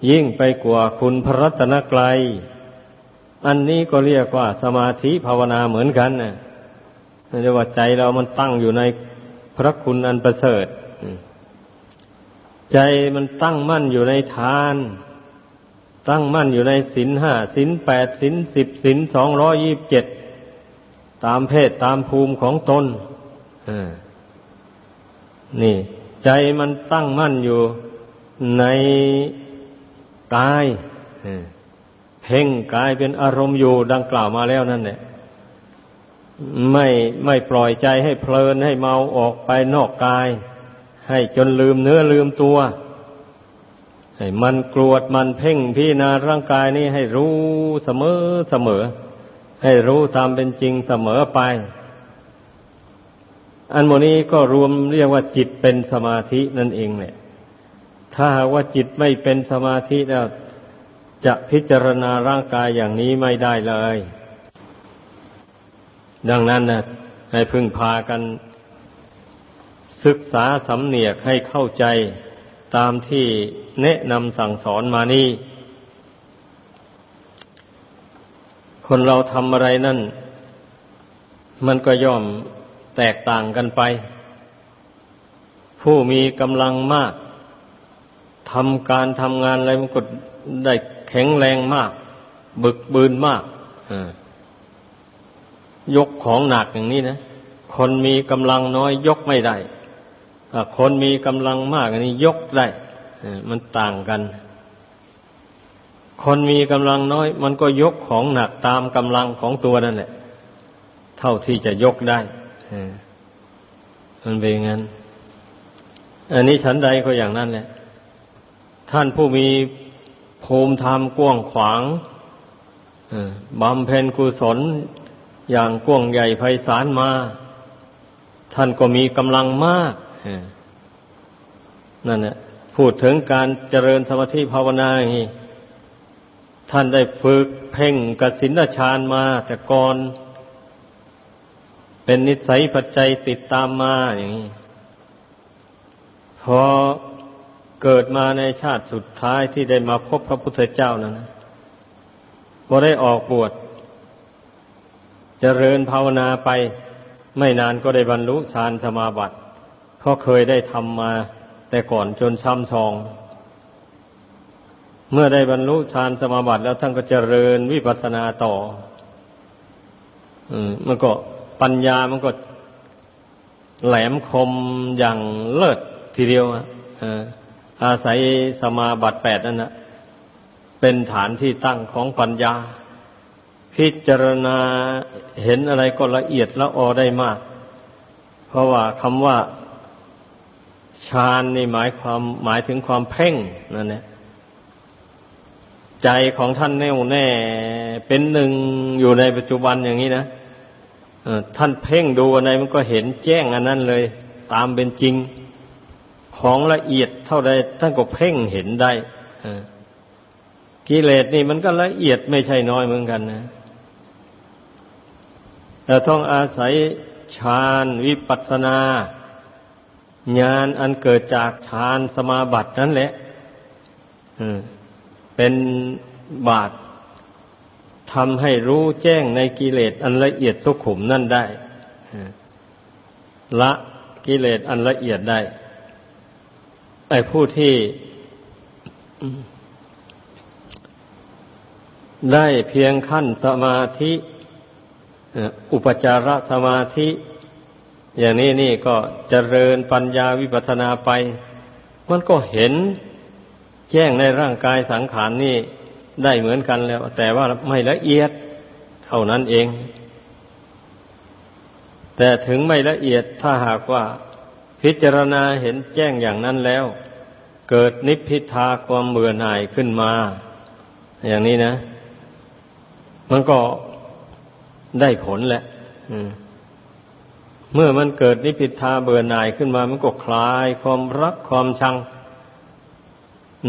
ยิ่งไปกว่าคุณพระรัตนกรัยอันนี้ก็เรียกว่าสมาธิภาวนาเหมือนกันนะเรียกว่าใจเรามันตั้งอยู่ในพระคุณอันประเสริฐ ใจมันตั้งมั่นอยู่ในทาน ตั้งมั่นอยู่ในศินห้าศินแปดศินสิบศินสองร้อยี่บเจ็ดตามเพศตามภูมิของตนนี่ ใจมันตั้งมั่นอยู่ใน กายเพ่งกายเป็นอารมณ์อยู่ดังกล่าวมาแล้วนั่นแหละไม่ไม่ปล่อยใจให้เพลินให้เมาออกไปนอกกาย ให้จนลืมเนื้อลืมตัว ให้มันกรวดมันเพ่งพี่นาร่างกายนี้ให้รู้เสมอเสมอ ให้รู้ตามเป็นจริงเสมอไป อันโมนี้ก็รวมเรียกว่าจิตเป็นสมาธินั่นเองเนี่ย ถ้าหากว่าจิตไม่เป็นสมาธิแล้วจะพิจารณาร่างกายอย่างนี้ไม่ได้เลย ดังนั้นนะให้พึ่งพากัน ศึกษาสำเนียกให้เข้าใจตามที่แนะนำสั่งสอนมานี่ คนเราทำอะไรนั่น มันก็ย่อมแตกต่างกันไป ผู้มีกำลังมาก ทำการทำงานอะไรมันก็ได้แข็งแรงมาก บึกบืนมากอ่ายกของหนักอย่างนี้นะคนมีกำลังน้อยยกไม่ได้คนมีกำลังมากอันนี้ยกได้มันต่างกัน คนมีกำลังน้อย มันก็ยกของหนักตามกำลังของตัวนั่นแหละเท่าที่จะยกได้มันเป็นงั้น อันนี้ฉันใดก็อย่างนั้นแหละ ท่านผู้มีภูมิธรรมกว้างขวางบำเพ็ญกุศลอย่างกว้างใหญ่ไพศาลมา ท่านก็มีกำลังมากนั่นแหละพูดถึงการเจริญสมาธิภาวนาอย่างนี้ท่านได้ฝึกเพ่งกสินฌานมา แต่ก่อน เป็นนิสัยปัจจัยติดตามมาอย่างนี้พอ เกิดมาในชาติสุดท้ายที่ได้มาพบพระพุทธเจ้านั้นพอได้ออกบวชเจริญภาวนาไป ไม่นานก็ได้บรรลุฌานสมาบัติเพราะเคยได้ทำมาแต่ก่อนจนช้ำชอง เมื่อได้บรรลุฌานสมาบัติแล้วท่านก็เจริญวิปัสสนาต่อ อืม มันก็ปัญญามันก็แหลมคมอย่างเลิศทีเดียวอะ อาศัยสมาบัติแปดนั่นนะเป็นฐานที่ตั้งของปัญญา พิจารณาเห็นอะไรก็ละเอียดละออได้มาก เพราะว่าคำว่าฌานนี่หมายความหมายถึงความเพ่งนั่นแหละใจของท่านแน่วแน่เป็นหนึ่งอยู่ในปัจจุบันอย่างนี้นะท่านเพ่งดูอะไรมันก็เห็นแจ้งอันนั้นเลย ตามเป็นจริง ของละเอียดเท่าใดท่านก็เพ่งเห็นได้กิเลสนี่มันก็ละเอียดไม่ใช่น้อยเหมือนกันนะแต่ต้องอาศัยฌานวิปัสสนาญาณอันเกิดจากฌานสมาบัตินั่นแหละเป็นบาตทำให้รู้แจ้งในกิเลสอันละเอียดสุขุมนั่นได้ละกิเลสอันละเอียดได้ ไอ้ผู้ที่ได้เพียงขั้นสมาธิอุปจารสมาธิ อย่างนี้นี่ก็เจริญปัญญาวิปัสนาไป มันก็เห็นแจ้งในร่างกายสังขารนนี่ได้เหมือนกันแล้ว แต่ว่าไม่ละเอียดเท่านั้นเอง แต่ถึงไม่ละเอียดถ้าหากว่า พิจารณาเห็นแจ้งอย่างนั้นแล้ว เกิดนิพพิทาความเบื่อหน่ายขึ้นมา อย่างนี้นะ มันก็ได้ผลแหละเมื่อมันเกิดนิพพิทาเบื่อหน่ายขึ้นมา มันก็คลายความรักความชัง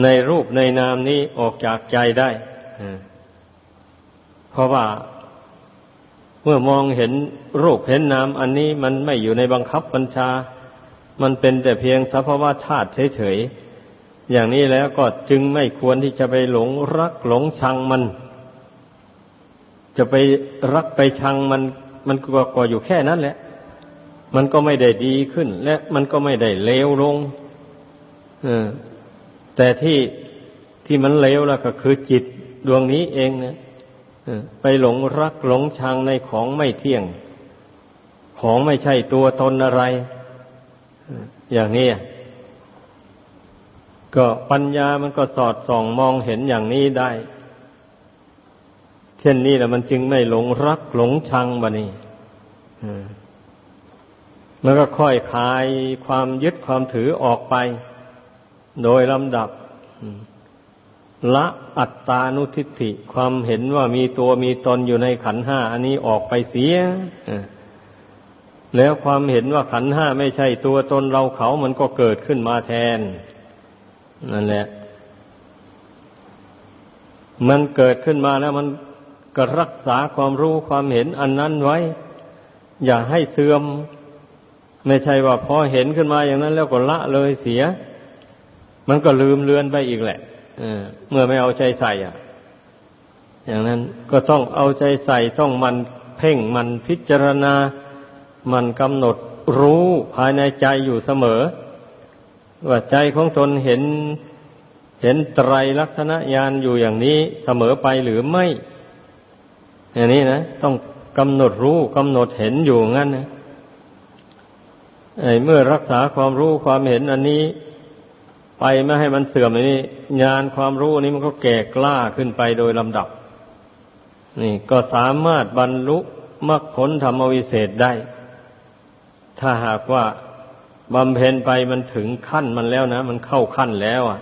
ในรูปในนามนี้ออกจากใจได้เพราะว่าเมื่อมองเห็นรูปเห็นนามอันนี้มันไม่อยู่ในบังคับบัญชา มันเป็นแต่เพียงสภาวะธาตุเฉยๆ อย่างนี้แล้วก็จึงไม่ควรที่จะไปหลงรักหลงชังมัน จะไปรักไปชังมันมันก็ก็อยู่แค่นั้นแหละ มันก็ไม่ได้ดีขึ้น และมันก็ไม่ได้เลวลงออแต่ที่ที่มันเลวแล้วก็คือจิตดวงนี้เองนะไปหลงรักหลงชังในของไม่เที่ยง ของไม่ใช่ตัวตนอะไร อย่างนี้ก็ปัญญามันก็สอดส่องมองเห็นอย่างนี้ได้ เช่นนี้แหละมันจึงไม่หลงรักหลงชังบะนี่มันก็ค่อยคลายความยึดความถือออกไป โดยลำดับละอัตตานุทิฏฐิความเห็นว่ามีตัวมีตนอยู่ในขันห้าอันนี้ออกไปเสีย แล้วความเห็นว่าขันห้าไม่ใช่ตัวตนเราเขามันก็เกิดขึ้นมาแทน นั่นแหละ มันเกิดขึ้นมาแล้วมันก็รักษาความรู้ความเห็นอันนั้นไว้ อย่าให้เสื่อม ไม่ใช่ว่าพอเห็นขึ้นมาอย่างนั้น แล้วก็ละเลยเสีย มันก็ลืมเลือนไปอีกแหละเมื่อไม่เอาใจใส่อะ อย่างนั้นก็ต้องเอาใจใส่ต้องมันเพ่งมันพิจารณา มันกำหนดรู้ภายในใจอยู่เสมอ ว่าใจของตนเห็นเห็นไตรลักษณะญาณอยู่อย่างนี้เสมอไปหรือไม่ อย่างนี้นะ ต้องกำหนดรู้กำหนดเห็นอยู่งั้นนะเมื่อรักษาความรู้ความเห็นอันนี้ ไปไม่ให้มันเสื่อมนี้ญาณความรู้นี้มันก็แก่กล้าขึ้นไปโดยลำดับ นี่ก็สามารถบรรลุมรรคผลธรรมวิเศษได้ ถ้าหากว่าบำเพ็ญไปมันถึงขั้นมันแล้วนะ มันเข้าขั้นแล้วอะ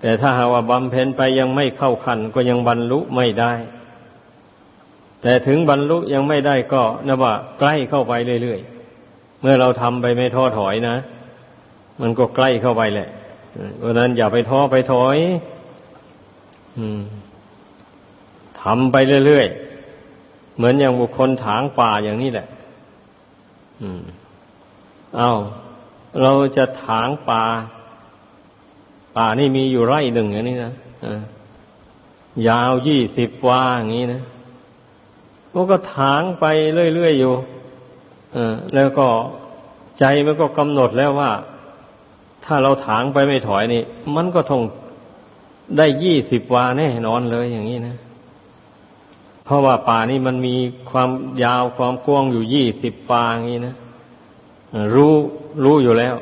แต่ถ้าหากว่าบำเพ็ญไปยังไม่เข้าขั้นก็ยังบรรลุไม่ได้ แต่ถึงบรรลุยังไม่ได้ก็นะว่า ใกล้เข้าไปเรื่อยๆ เมื่อเราทำไปไม่ท้อถอยนะ มันก็ใกล้เข้าไปแหละเพราะนั้นอย่าไปท้อไปถอยทำไปเรื่อยๆ เหมือนอย่างบุคคลถางป่าอย่างนี้แหละ เอาเราจะถางป่า ป่านี่มีอยู่ไร่หนึ่งอย่างนี้นะยาวยี่สิบวาอย่างนี้นะมันก็ถางไปเรื่อยๆอยู่แล้วก็ใจมันก็กำหนดแล้วว่า ถ้าเราถางไปไม่ถอยนี่ มันก็ทงได้ยี่สิบวาแน่นอนเลยอย่างนี้นะ เพราะว่าป่านี่มันมีความยาวความกว้างอยู่ยี่สิบวาอย่างนี้นะรู้รู้อยู่แล้ว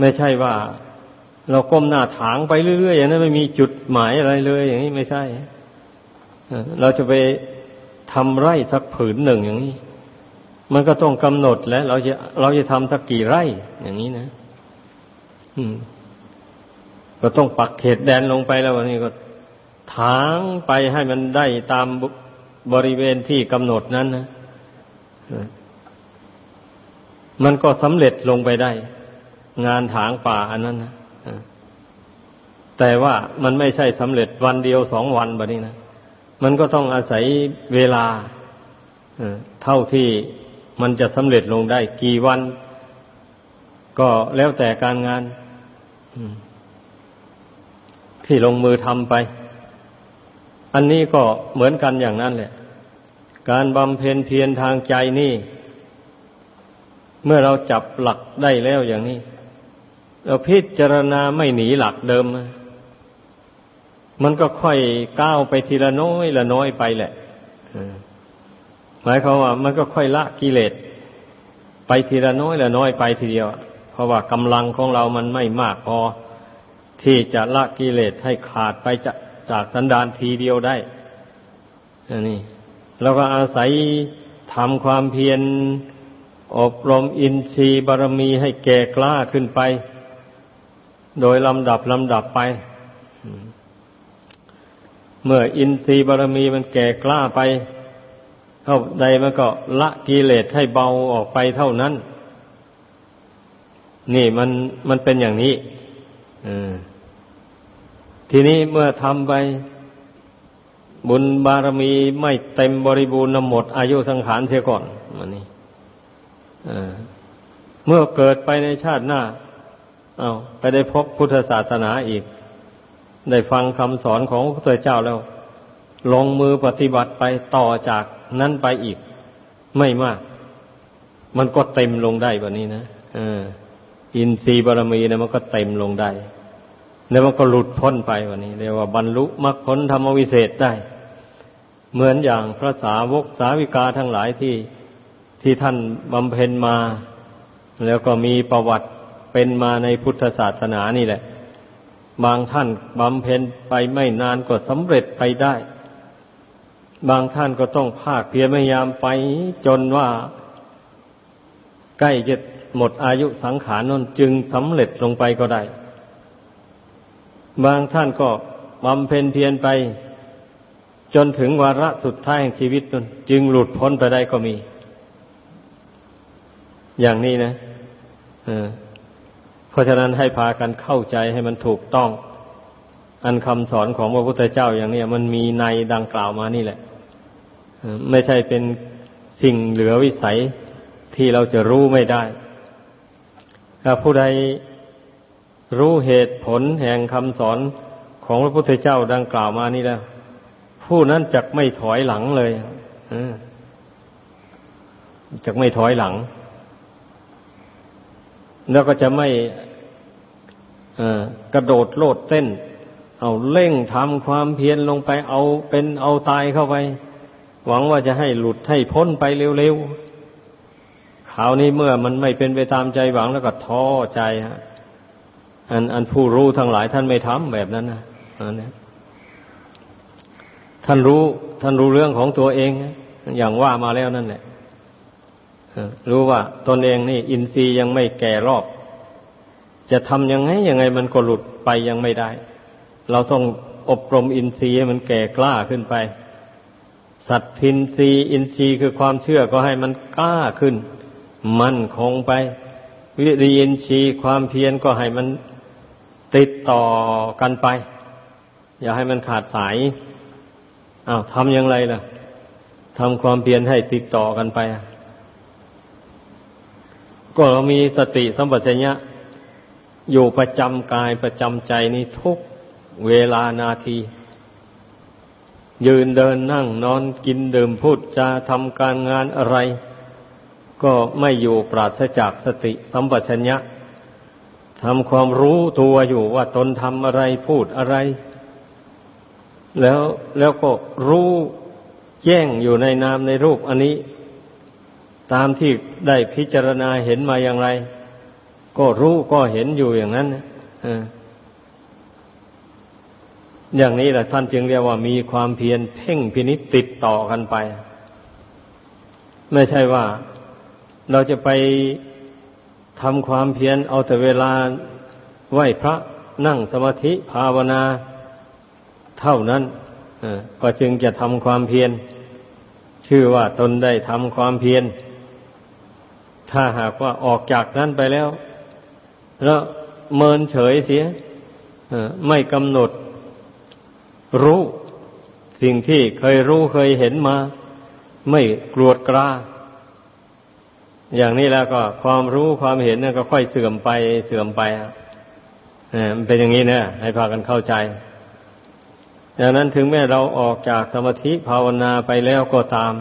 ไม่ใช่ว่า เราก้มหน้าถางไปเรื่อยๆอย่างนั้นไม่มีจุดหมายอะไรเลย อย่างนี้ไม่ใช่เราจะไปทำไร่สักผืนหนึ่งอย่างนี้ มันก็ต้องกำหนดแล้ว เราจะเราจะทำสักกี่ไร่ อย่างนี้นะก็ต้องปักเขตแดนลงไปแล้ววันนี้ก็ถางไปให้มันได้ตาม บริเวณที่กำหนดนั้นนะมันก็สำเร็จลงไปได้ งานถางป่าอันนั้นนะแต่ว่ามันไม่ใช่สำเร็จวันเดียวสองวันแบบนี้นะมันก็ต้องอาศัยเวลาเท่าที่มันจะสำเร็จลงได้ กี่วัน ก็แล้วแต่การงานที่ลงมือทำไป อันนี้ก็เหมือนกันอย่างนั้นแหละ การบำเพ็ญเพียรทางใจนี่ เมื่อเราจับหลักได้แล้วอย่างนี้ เราพิจารณาไม่หนีหลักเดิม มันก็ค่อยก้าวไปทีละน้อยละน้อยไปแหละหมายความว่า มันก็ค่อยละกิเลสไปทีละน้อยละน้อยไปทีเดียว เพราะว่ากำลังของเรามันไม่มากพอที่จะละกิเลสให้ขาดไปจากจากสันดานทีเดียวได้นี่ เราก็อาศัยทำความเพียรอบรมอินทรีย์บารมีให้แก่กล้าขึ้นไป โดยลำดับลำดับไป เมื่ออินทรีย์บารมีมันแก่กล้าไป เท่าใดมันก็ละกิเลสให้เบาออกไปเท่านั้น นี่มันมันเป็นอย่างนี้ทีนี้เมื่อทำไป บุญบารมีไม่เต็มบริบูรณ์หมด อายุสังขารเสียก่อนมันนี่เมื่อเกิดไปในชาติหน้า เอาไปได้พบพุทธศาสนาอีก ได้ฟังคำสอนของพระเจ้าแล้ว ลงมือปฏิบัติไปต่อจากนั้นไปอีก ไม่มาก มันก็เต็มลงได้แบบนี้นะออินทรีย์บารมีเนี่ยมันก็เต็มลงได้ แล้วมันก็หลุดพ้นไปวันนี้ เรียกว่าบรรลุมรรคผลธรรมวิเศษได้ เหมือนอย่างพระสาวกสาวิกาทั้งหลายที่ที่ท่านบำเพ็ญมา แล้วก็มีประวัติเป็นมาในพุทธศาสนานี่แหละ บางท่านบำเพ็ญไปไม่นานก็สำเร็จไปได้ บางท่านก็ต้องภาคเพียรพยายามไปจนว่าใกล้จะหมดอายุสังขารนั้นจึงสำเร็จลงไปก็ได้ บางท่านก็บำเพ็ญเพียรไป จนถึงวาระสุดท้ายแห่งชีวิตนั้นจึงหลุดพ้นไปได้ก็มี อย่างนี้นะเพราะฉะนั้นให้พากันเข้าใจให้มันถูกต้อง อันคำสอนของพระพุทธเจ้าอย่างนี้มันมีในดังกล่าวมานี่แหละไม่ใช่เป็นสิ่งเหลือวิสัยที่เราจะรู้ไม่ได้ถ้าผู้ใด รู้เหตุผลแห่งคำสอนของพระพุทธเจ้าดังกล่าวมานี่แล้ว ผู้นั้นจักไม่ถอยหลังเลยจักไม่ถอยหลัง แล้วก็จะไม่กระโดดโลดเต้น เอาเร่งทำความเพียรลงไปเอาเป็นเอาตายเข้าไป หวังว่าจะให้หลุดให้พ้นไปเร็วๆคราวนี้เมื่อมันไม่เป็นไปตามใจหวังแล้วก็ท้อใจฮะ อันอันผู้รู้ทั้งหลายท่านไม่ทำแบบนั้นนะอันนี้ท่านรู้ท่านรู้เรื่องของตัวเอง อย่างว่ามาแล้วนั่นแหละรู้ว่าตนเองนี่อินทรีย์ยังไม่แก่รอบ จะทำยังไงยังไงมันก็หลุดไปยังไม่ได้ เราต้องอบรมอินทรีย์ให้มันแก่กล้าขึ้นไป สัตทินทรีย์อินทรีย์คือความเชื่อก็ให้มันกล้าขึ้น มั่นคงไป วิริยินทรีย์ความเพียรก็ให้มัน ติดต่อกันไป อย่าให้มันขาดสายอ้าวทำอย่างไรล่ะทำความเพียรให้ติดต่อกันไป ก็เรามีสติสัมปชัญญะอยู่ประจำกายประจำใจนี้ทุกเวลานาที ยืนเดินนั่งนอนกินดื่มพูดจาทำการงานอะไร ก็ไม่อยู่ปราศจากสติสัมปชัญญะ ทำความรู้ตัวอยู่ว่าตนทำอะไรพูดอะไร แล้วแล้วก็รู้แจ้งอยู่ในนามในรูปอันนี้ ตามที่ได้พิจารณาเห็นมาอย่างไร ก็รู้ก็เห็นอยู่อย่างนั้นอย่างนี้แหละท่านจึงเรียกว่ามีความเพียรเพ่งพินิษติดต่อกันไป ไม่ใช่ว่าเราจะไป ทำความเพียรเอาแต่เวลาไหวพระนั่งสมาธิภาวนาเท่านั้นก็จึงจะทำความเพียร ชื่อว่าตนได้ทำความเพียร ถ้าหากว่าออกจากนั้นไปแล้ว แล้วเมินเฉยเสียไม่กำหนด รู้สิ่งที่เคยรู้เคยเห็นมา ไม่กรวดกรา อย่างนี้แล้วก็ความรู้ความเห็นนั่นก็ค่อยเสื่อมไปเสื่อมไปอะมันเป็นอย่างนี้นะให้พากันเข้าใจดังนั้นถึงแม้เราออกจากสมาธิภาวนาไปแล้วก็ตาม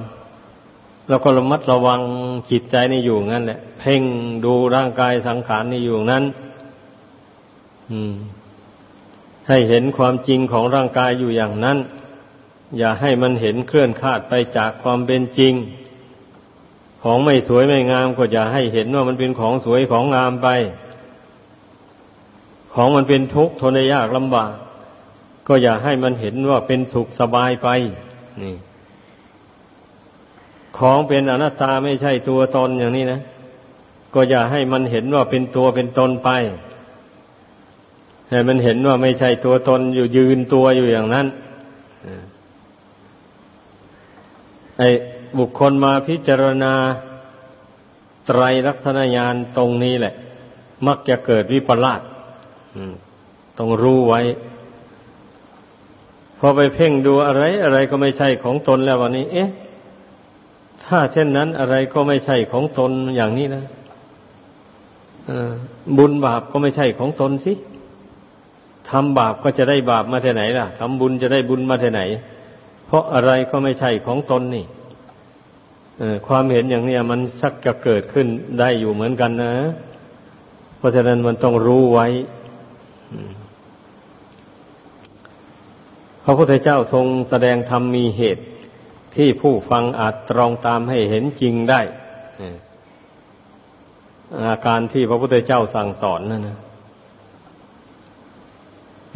เราก็ระมัดระวังจิตใจนี่อยู่งั้นแหละ เพ่งดูร่างกายสังขารนี่อยู่นั้น อืม ให้เห็นความจริงของร่างกายอยู่อย่างนั้น อย่าให้มันเห็นเคลื่อนคาดไปจากความเป็นจริง ของไม่สวยไม่งามก็อย่าให้เห็นว่ามันเป็นของสวยของงามไป ของมันเป็นทุกข์ทนได้ยากลำบาก ก็อย่าให้มันเห็นว่าเป็นสุขสบายไปนี่ ของเป็นอนัตตาไม่ใช่ตัวตนอย่างนี้นะ ก็อย่าให้มันเห็นว่าเป็นตัวเป็นตนไปให้มันเห็นว่าไม่ใช่ตัวตนอยู่ยืนตัวอยู่อย่างนั้นไอ บุคคลมาพิจารณาไตรลักษณญาณตรงนี้แหละ มักจะเกิดวิปลาสต้องรู้ไว้ พอไปเพ่งดูอะไร อะไรก็ไม่ใช่ของตนแล้ววันนี้ เอ๊ะ ถ้าเช่นนั้นอะไรก็ไม่ใช่ของตนอย่างนี้นะบุญบาปก็ไม่ใช่ของตนสิทำบาปก็จะได้บาปมาที่ไหนล่ะทำบุญจะได้บุญมาที่ไหน เพราะอะไรก็ไม่ใช่ของตนนี่ ความเห็นอย่างนี้มันสักจะเกิดขึ้นได้อยู่เหมือนกันนะ เพราะฉะนั้นมันต้องรู้ไว้พระพุทธเจ้าทรงแสดงธรรมมีเหตุ ที่ผู้ฟังอาจตรองตามให้เห็นจริงได้อาการที่พระพุทธเจ้าสั่งสอนนั่นนะ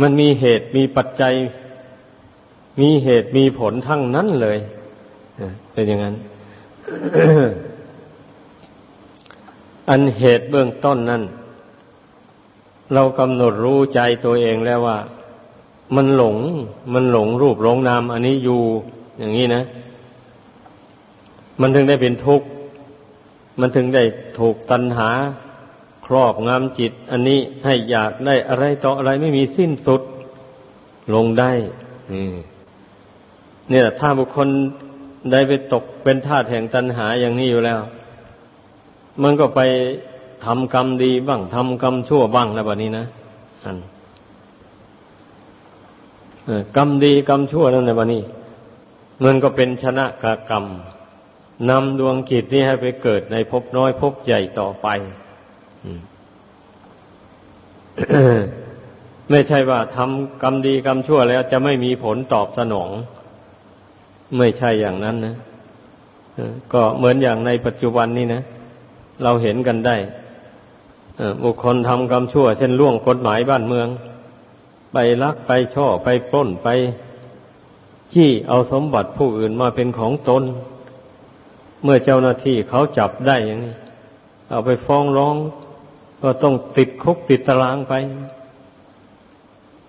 มันมีเหตุมีปัจจัย มีเหตุมีผลทั้งนั้นเลยเป็นอย่างนั้น อันเหตุเบื้องต้นนั้น เรากำหนดรู้ใจตัวเองแล้วว่า มันหลง มันหลงรูปหลงนามอันนี้อยู่อย่างนี้นะ มันถึงได้เป็นทุกข์ มันถึงได้ถูกตัณหา ครอบงำจิต อันนี้ให้อยากได้อะไรต่ออะไรไม่มีสิ้นสุด ลงได้นี่เนี่ยถ้าบุคคล ได้ไปตกเป็นทาสแห่งตัณหาอย่างนี้อยู่แล้ว มันก็ไปทำกรรมดีบ้างทำกรรมชั่วบ้างแล้วแบบนี้นะอันกรรมดีกรรมชั่วนั่นแหละวันนี้มันก็เป็นชนะกกรรมนำดวงกิจนี้ให้ไปเกิดในภพน้อยภพใหญ่ต่อไปไม่ใช่ว่าทำกรรมดีกรรมชั่วแล้วจะไม่มีผลตอบสนอง ไม่ใช่อย่างนั้นนะก็เหมือนอย่างในปัจจุบันนี้นะ เราเห็นกันได้บุคคลทำกรรมชั่ว เช่นล่วงกฎหมายบ้านเมือง ไปลักไปช่อไปปล้นไปจี้เอาสมบัติผู้อื่นมาเป็นของตน เมื่อเจ้าหน้าที่เขาจับได้อย่างนี้ เอาไปฟ้องร้อง ก็ต้องติดคุกติดตารางไป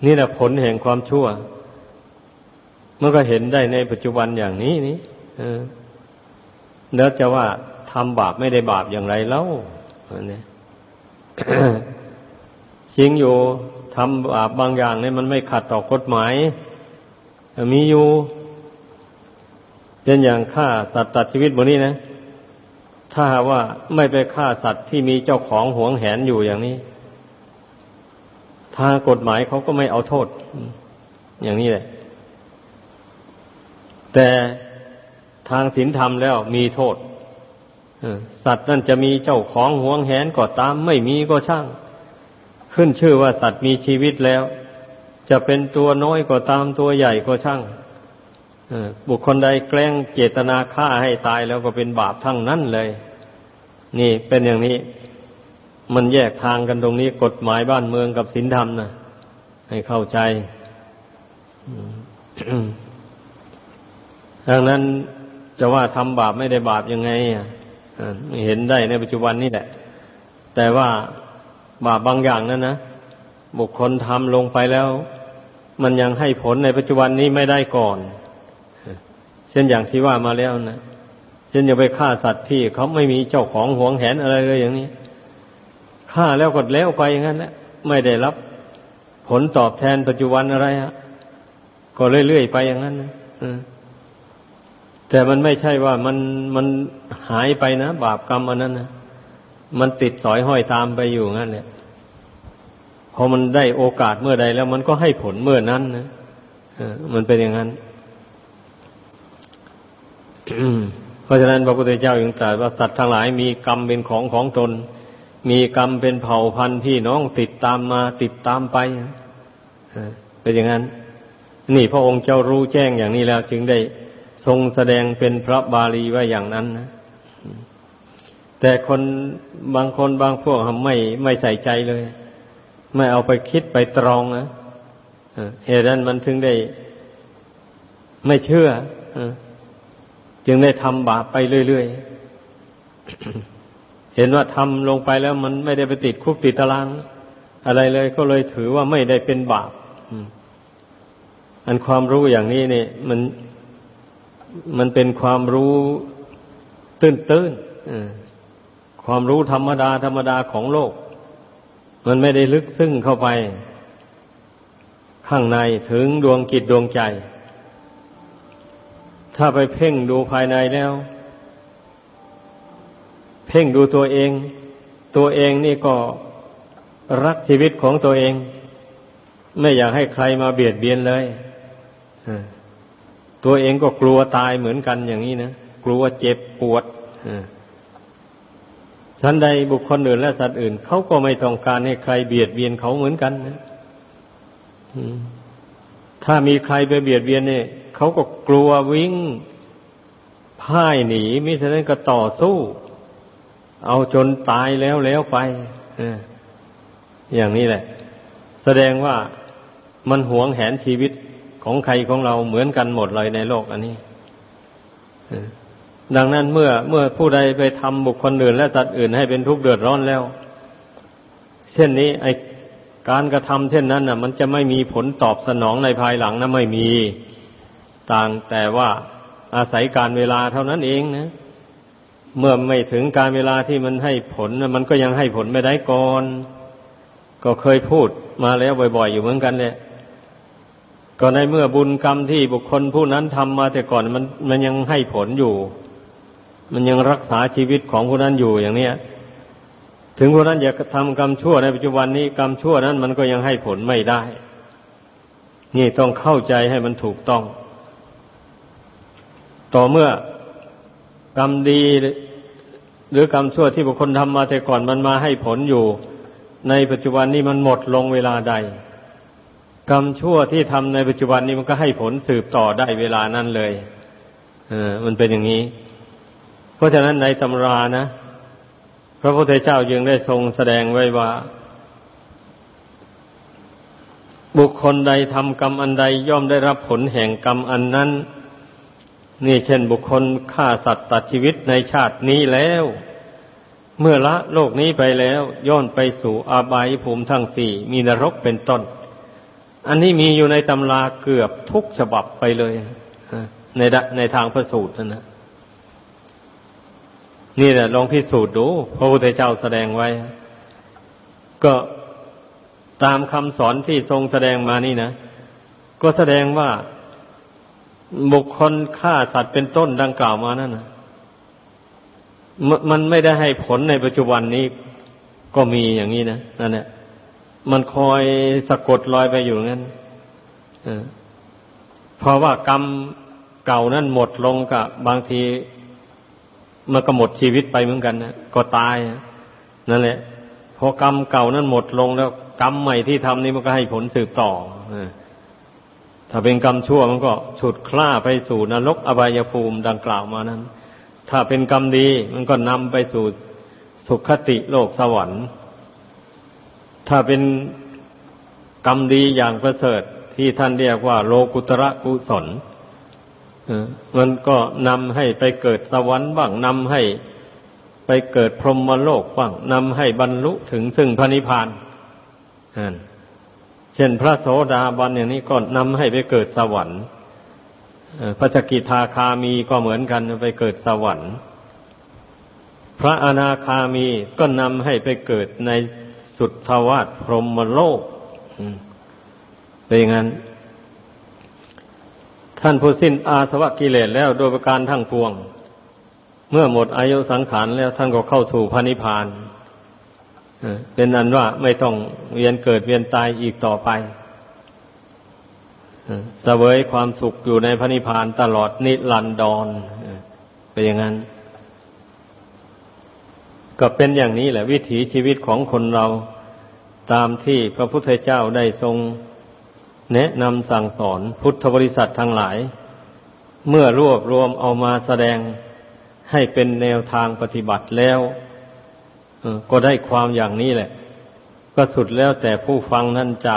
นี่แหละผลแห่งความชั่ว มันก็เห็นได้ในปัจจุบันอย่างนี้นี่แล้วจะว่าทำบาปไม่ได้บาปอย่างไรเล่าเนี่ยจริงอยู่ทำบาปบางอย่างเนี่ยมันไม่ขัดต่อกฎหมาย มีอยู่เช่นอย่างฆ่าสัตว์ตัดชีวิตบนนี้นะ ถ้าว่าไม่ไปฆ่าสัตว์ที่มีเจ้าของหวงแหนอยู่อย่างนี้ ทางกฎหมายเขาก็ไม่เอาโทษ อย่างนี้แหละ แต่ทางศีลธรรมแล้วมีโทษสัตว์นั่นจะมีเจ้าของห่วงแหนก็ตาม ไม่มีก็ช่าง ขึ้นชื่อว่าสัตว์มีชีวิตแล้ว จะเป็นตัวน้อยก็ตามตัวใหญ่ก็ช่างบุคคลใดแกล้งเจตนาฆ่าให้ตายแล้วก็เป็นบาปทั้งนั้นเลย นี่เป็นอย่างนี้ มันแยกทางกันตรงนี้กฎหมายบ้านเมืองกับศีลธรรมนะให้เข้าใจ ดังนั้นจะว่าทำบาปไม่ได้บาปยังไงเห็นได้ในปัจจุบันนี่แหละ แต่ว่าบาปบางอย่างนั้นนะบุคคลทำลงไปแล้ว มันยังให้ผลในปัจจุบันนี้ไม่ได้ก่อน เช่นอย่างที่ว่ามาแล้วนะเช่นอย่าไปฆ่าสัตว์ที่เขาไม่มีเจ้าของหวงแหนอะไรเลยอย่างนี้ฆ่าแล้วกดแล้วไปอย่างนั้นแหละไม่ได้รับผลตอบแทนปัจจุบันอะไรฮะก็เรื่อยๆไปอย่างนั้นนะ แต่มันไม่ใช่ว่ามันมันหายไปนะ บาปกรรมอันนั้นนะมันติดสอยห้อยตามไปอยู่งั้นแหละพอมันได้โอกาสเมื่อใดแล้ว มันก็ให้ผลเมื่อนั้นนะมันเป็นอย่างนั้นเพราะฉะนั้นพระพุทธเจ้ายังตรัสว่าสัตว์ทั้งหลายมีกรรมเป็นของของตน มีกรรมเป็นเผ่าพันธุ์พี่น้องติดตามมาติดตามไปเป็นอย่างนั้น นี่พระองค์เจ้ารู้แจ้งอย่างนี้แล้ว จึงได้ ทรงแสดงเป็นพระบาลีไว้อย่างนั้นนะแต่คนบางคนบางพวกไม่ไม่ใส่ใจเลย ไม่เอาไปคิดไปตรองนะเหตุนั้นมันถึงได้ไม่เชื่อจึงได้ทำบาปไปเรื่อยๆ เห็นว่าทำลงไปแล้วมันไม่ได้ไปติดคุกติดตาราง อะไรเลยก็เลยถือว่าไม่ได้เป็นบาปอันความรู้อย่างนี้เนี่ยมัน มันเป็นความรู้ตื้นตื้นความรู้ธรรมดาธรรมดาของโลก มันไม่ได้ลึกซึ้งเข้าไป ข้างในถึงดวงกิจดวงใจ ถ้าไปเพ่งดูภายในแล้ว เพ่งดูตัวเอง ตัวเองนี่ก็รักชีวิตของตัวเอง ไม่อยากให้ใครมาเบียดเบียนเลย ตัวเองก็กลัวตายเหมือนกันอย่างนี้นะกลัวเจ็บปวดฉันใดบุคคลอื่นและสัตว์อื่นเขาก็ไม่ต้องการให้ใครเบียดเบียนเขาเหมือนกันนะถ้ามีใครไปเบียดเบียนเนี่ยเขาก็กลัววิ่งพ่ายหนีมิฉะนั้นก็ต่อสู้ เอาจนตายแล้วแล้วไปอย่างนี้แหละ แสดงว่ามันหวงแหนชีวิต ของใครของเราเหมือนกันหมดเลยในโลกอันนี้ดังนั้นเมื่อเมื่อผู้ใดไปทำบุคคลอื่น และสัตว์อื่นให้เป็นทุกข์เดือดร้อนแล้ว เช่นนี้ไอการกระทำเช่นนั้นน่ะ มันจะไม่มีผลตอบสนองในภายหลังนะไม่มีต่างแต่ว่าอาศัยการเวลาเท่านั้นเองนะเมื่อไม่ถึงการเวลาที่มันให้ผลมันก็ยังให้ผลไม่ได้ก่อน ก็เคยพูดมาแล้วบ่อย ๆ อยู่เหมือนกันเลย ก็ในเมื่อบุญกรรมที่บุคคลผู้นั้นทำมาแต่ก่อนมันมันยังให้ผลอยู่ มันยังรักษาชีวิตของผู้นั้นอยู่อย่างเนี้ยถึงผู้นั้นอยากทำกรรมชั่วในปัจจุบันนี้กรรมชั่วนั้นมันก็ยังให้ผลไม่ได้ นี่ต้องเข้าใจให้มันถูกต้อง ต่อเมื่อกรรมดีหรือกรรมชั่วที่บุคคลทำมาแต่ก่อนมันมาให้ผลอยู่ ในปัจจุบันนี้มันหมดลงเวลาใด กรรมชั่วที่ทำในปัจจุบันนี้มันก็ให้ผลสืบต่อได้เวลานั้นเลยเออมันเป็นอย่างนี้ เพราะฉะนั้นในตำรานะ พระพุทธเจ้ายังได้ทรงแสดงไว้ว่า บุคคลใดทำกรรมอันใดย่อมได้รับผลแห่งกรรมอันนั้น นี่เช่นบุคคลฆ่าสัตว์ตัดชีวิตในชาตินี้แล้ว เมื่อละโลกนี้ไปแล้ว ย่อนไปสู่อาบายภูมิทั้งสี่มีนรกเป็นต้น อันนี้มีอยู่ในตำราเกือบทุกฉบับไปเลยในในทางพระสูตรนะนี่แหละลองพิสูจน์ดู พระพุทธเจ้าแสดงไว้ ก็ตามคำสอนที่ทรงแสดงมานี่นะ ก็แสดงว่าบุคคลฆ่าสัตว์เป็นต้นดังกล่าวมานั่นนะมันไม่ได้ให้ผลในปัจจุบันนี้ก็มีอย่างนี้นะนั่นแหละ มันคอยสะกดลอยไปอยู่งั้นเพราะว่ากรรมเก่านั้นหมดลงกับบางทีมันก็หมดชีวิตไปเหมือนกันนะก็ตายนั่นแหละพอกรรมเก่านั้นหมดลงแล้ว กรรมใหม่ที่ทำนี่มันก็ให้ผลสืบต่อถ้าเป็นกรรมชั่วมันก็ฉุดคล้าไปสู่นรกอบายภูมิดังกล่าวมานั้น ถ้าเป็นกรรมดีมันก็นำไปสู่สุขติโลกสวรรค์ ถ้าเป็นกรรมดีอย่างประเสริฐที่ท่านเรียกว่า โลกุตระกุศลมันก็นำให้ไปเกิดสวรรค์บ้างนำให้ไปเกิดพรหมโลกบ้างนำให้บรรลุถึงซึ่งพระนิพพานเช่นพระโสดาบันอย่างนี้ก็นำให้ไปเกิดสวรรค์พระสกิทาคามีก็เหมือนกันไปเกิดสวรรค์ พระอนาคามีก็นำให้ไปเกิดใน สุทธวาสพรหมโลกเป็นอย่างนั้น ท่านผู้สิ้นอาสวะกิเลสแล้วโดยประการทั้งปวง เมื่อหมดอายุสังขารแล้วท่านก็เข้าสู่พระนิพพานเป็นนั้นว่าไม่ต้องเวียนเกิดเวียนตายอีกต่อไปเสวยความสุขอยู่ในพระนิพพานตลอดนิรันดรเป็นอย่างนั้น ก็เป็นอย่างนี้แหละ วิถีชีวิตของคนเรา ตามที่พระพุทธเจ้าได้ทรงแนะนำสั่งสอนพุทธบริษัททั้งหลาย เมื่อรวบรวมเอามาแสดงให้เป็นแนวทางปฏิบัติแล้วก็ได้ความอย่างนี้แหละ ก็สุดแล้วแต่ผู้ฟังนั่นจะ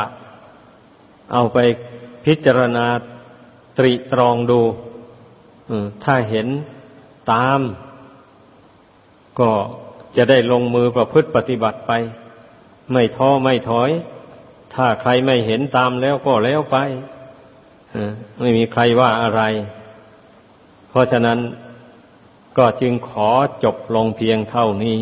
เอาไปพิจารณาตรีตรองดูถ้าเห็นตาม ก็จะได้ลงมือประพฤติปฏิบัติไป ไม่ท้อไม่ถอย ถ้าใครไม่เห็นตามแล้วก็แล้วไปไม่มีใครว่าอะไร เพราะฉะนั้นก็จึงขอจบลงเพียงเท่านี้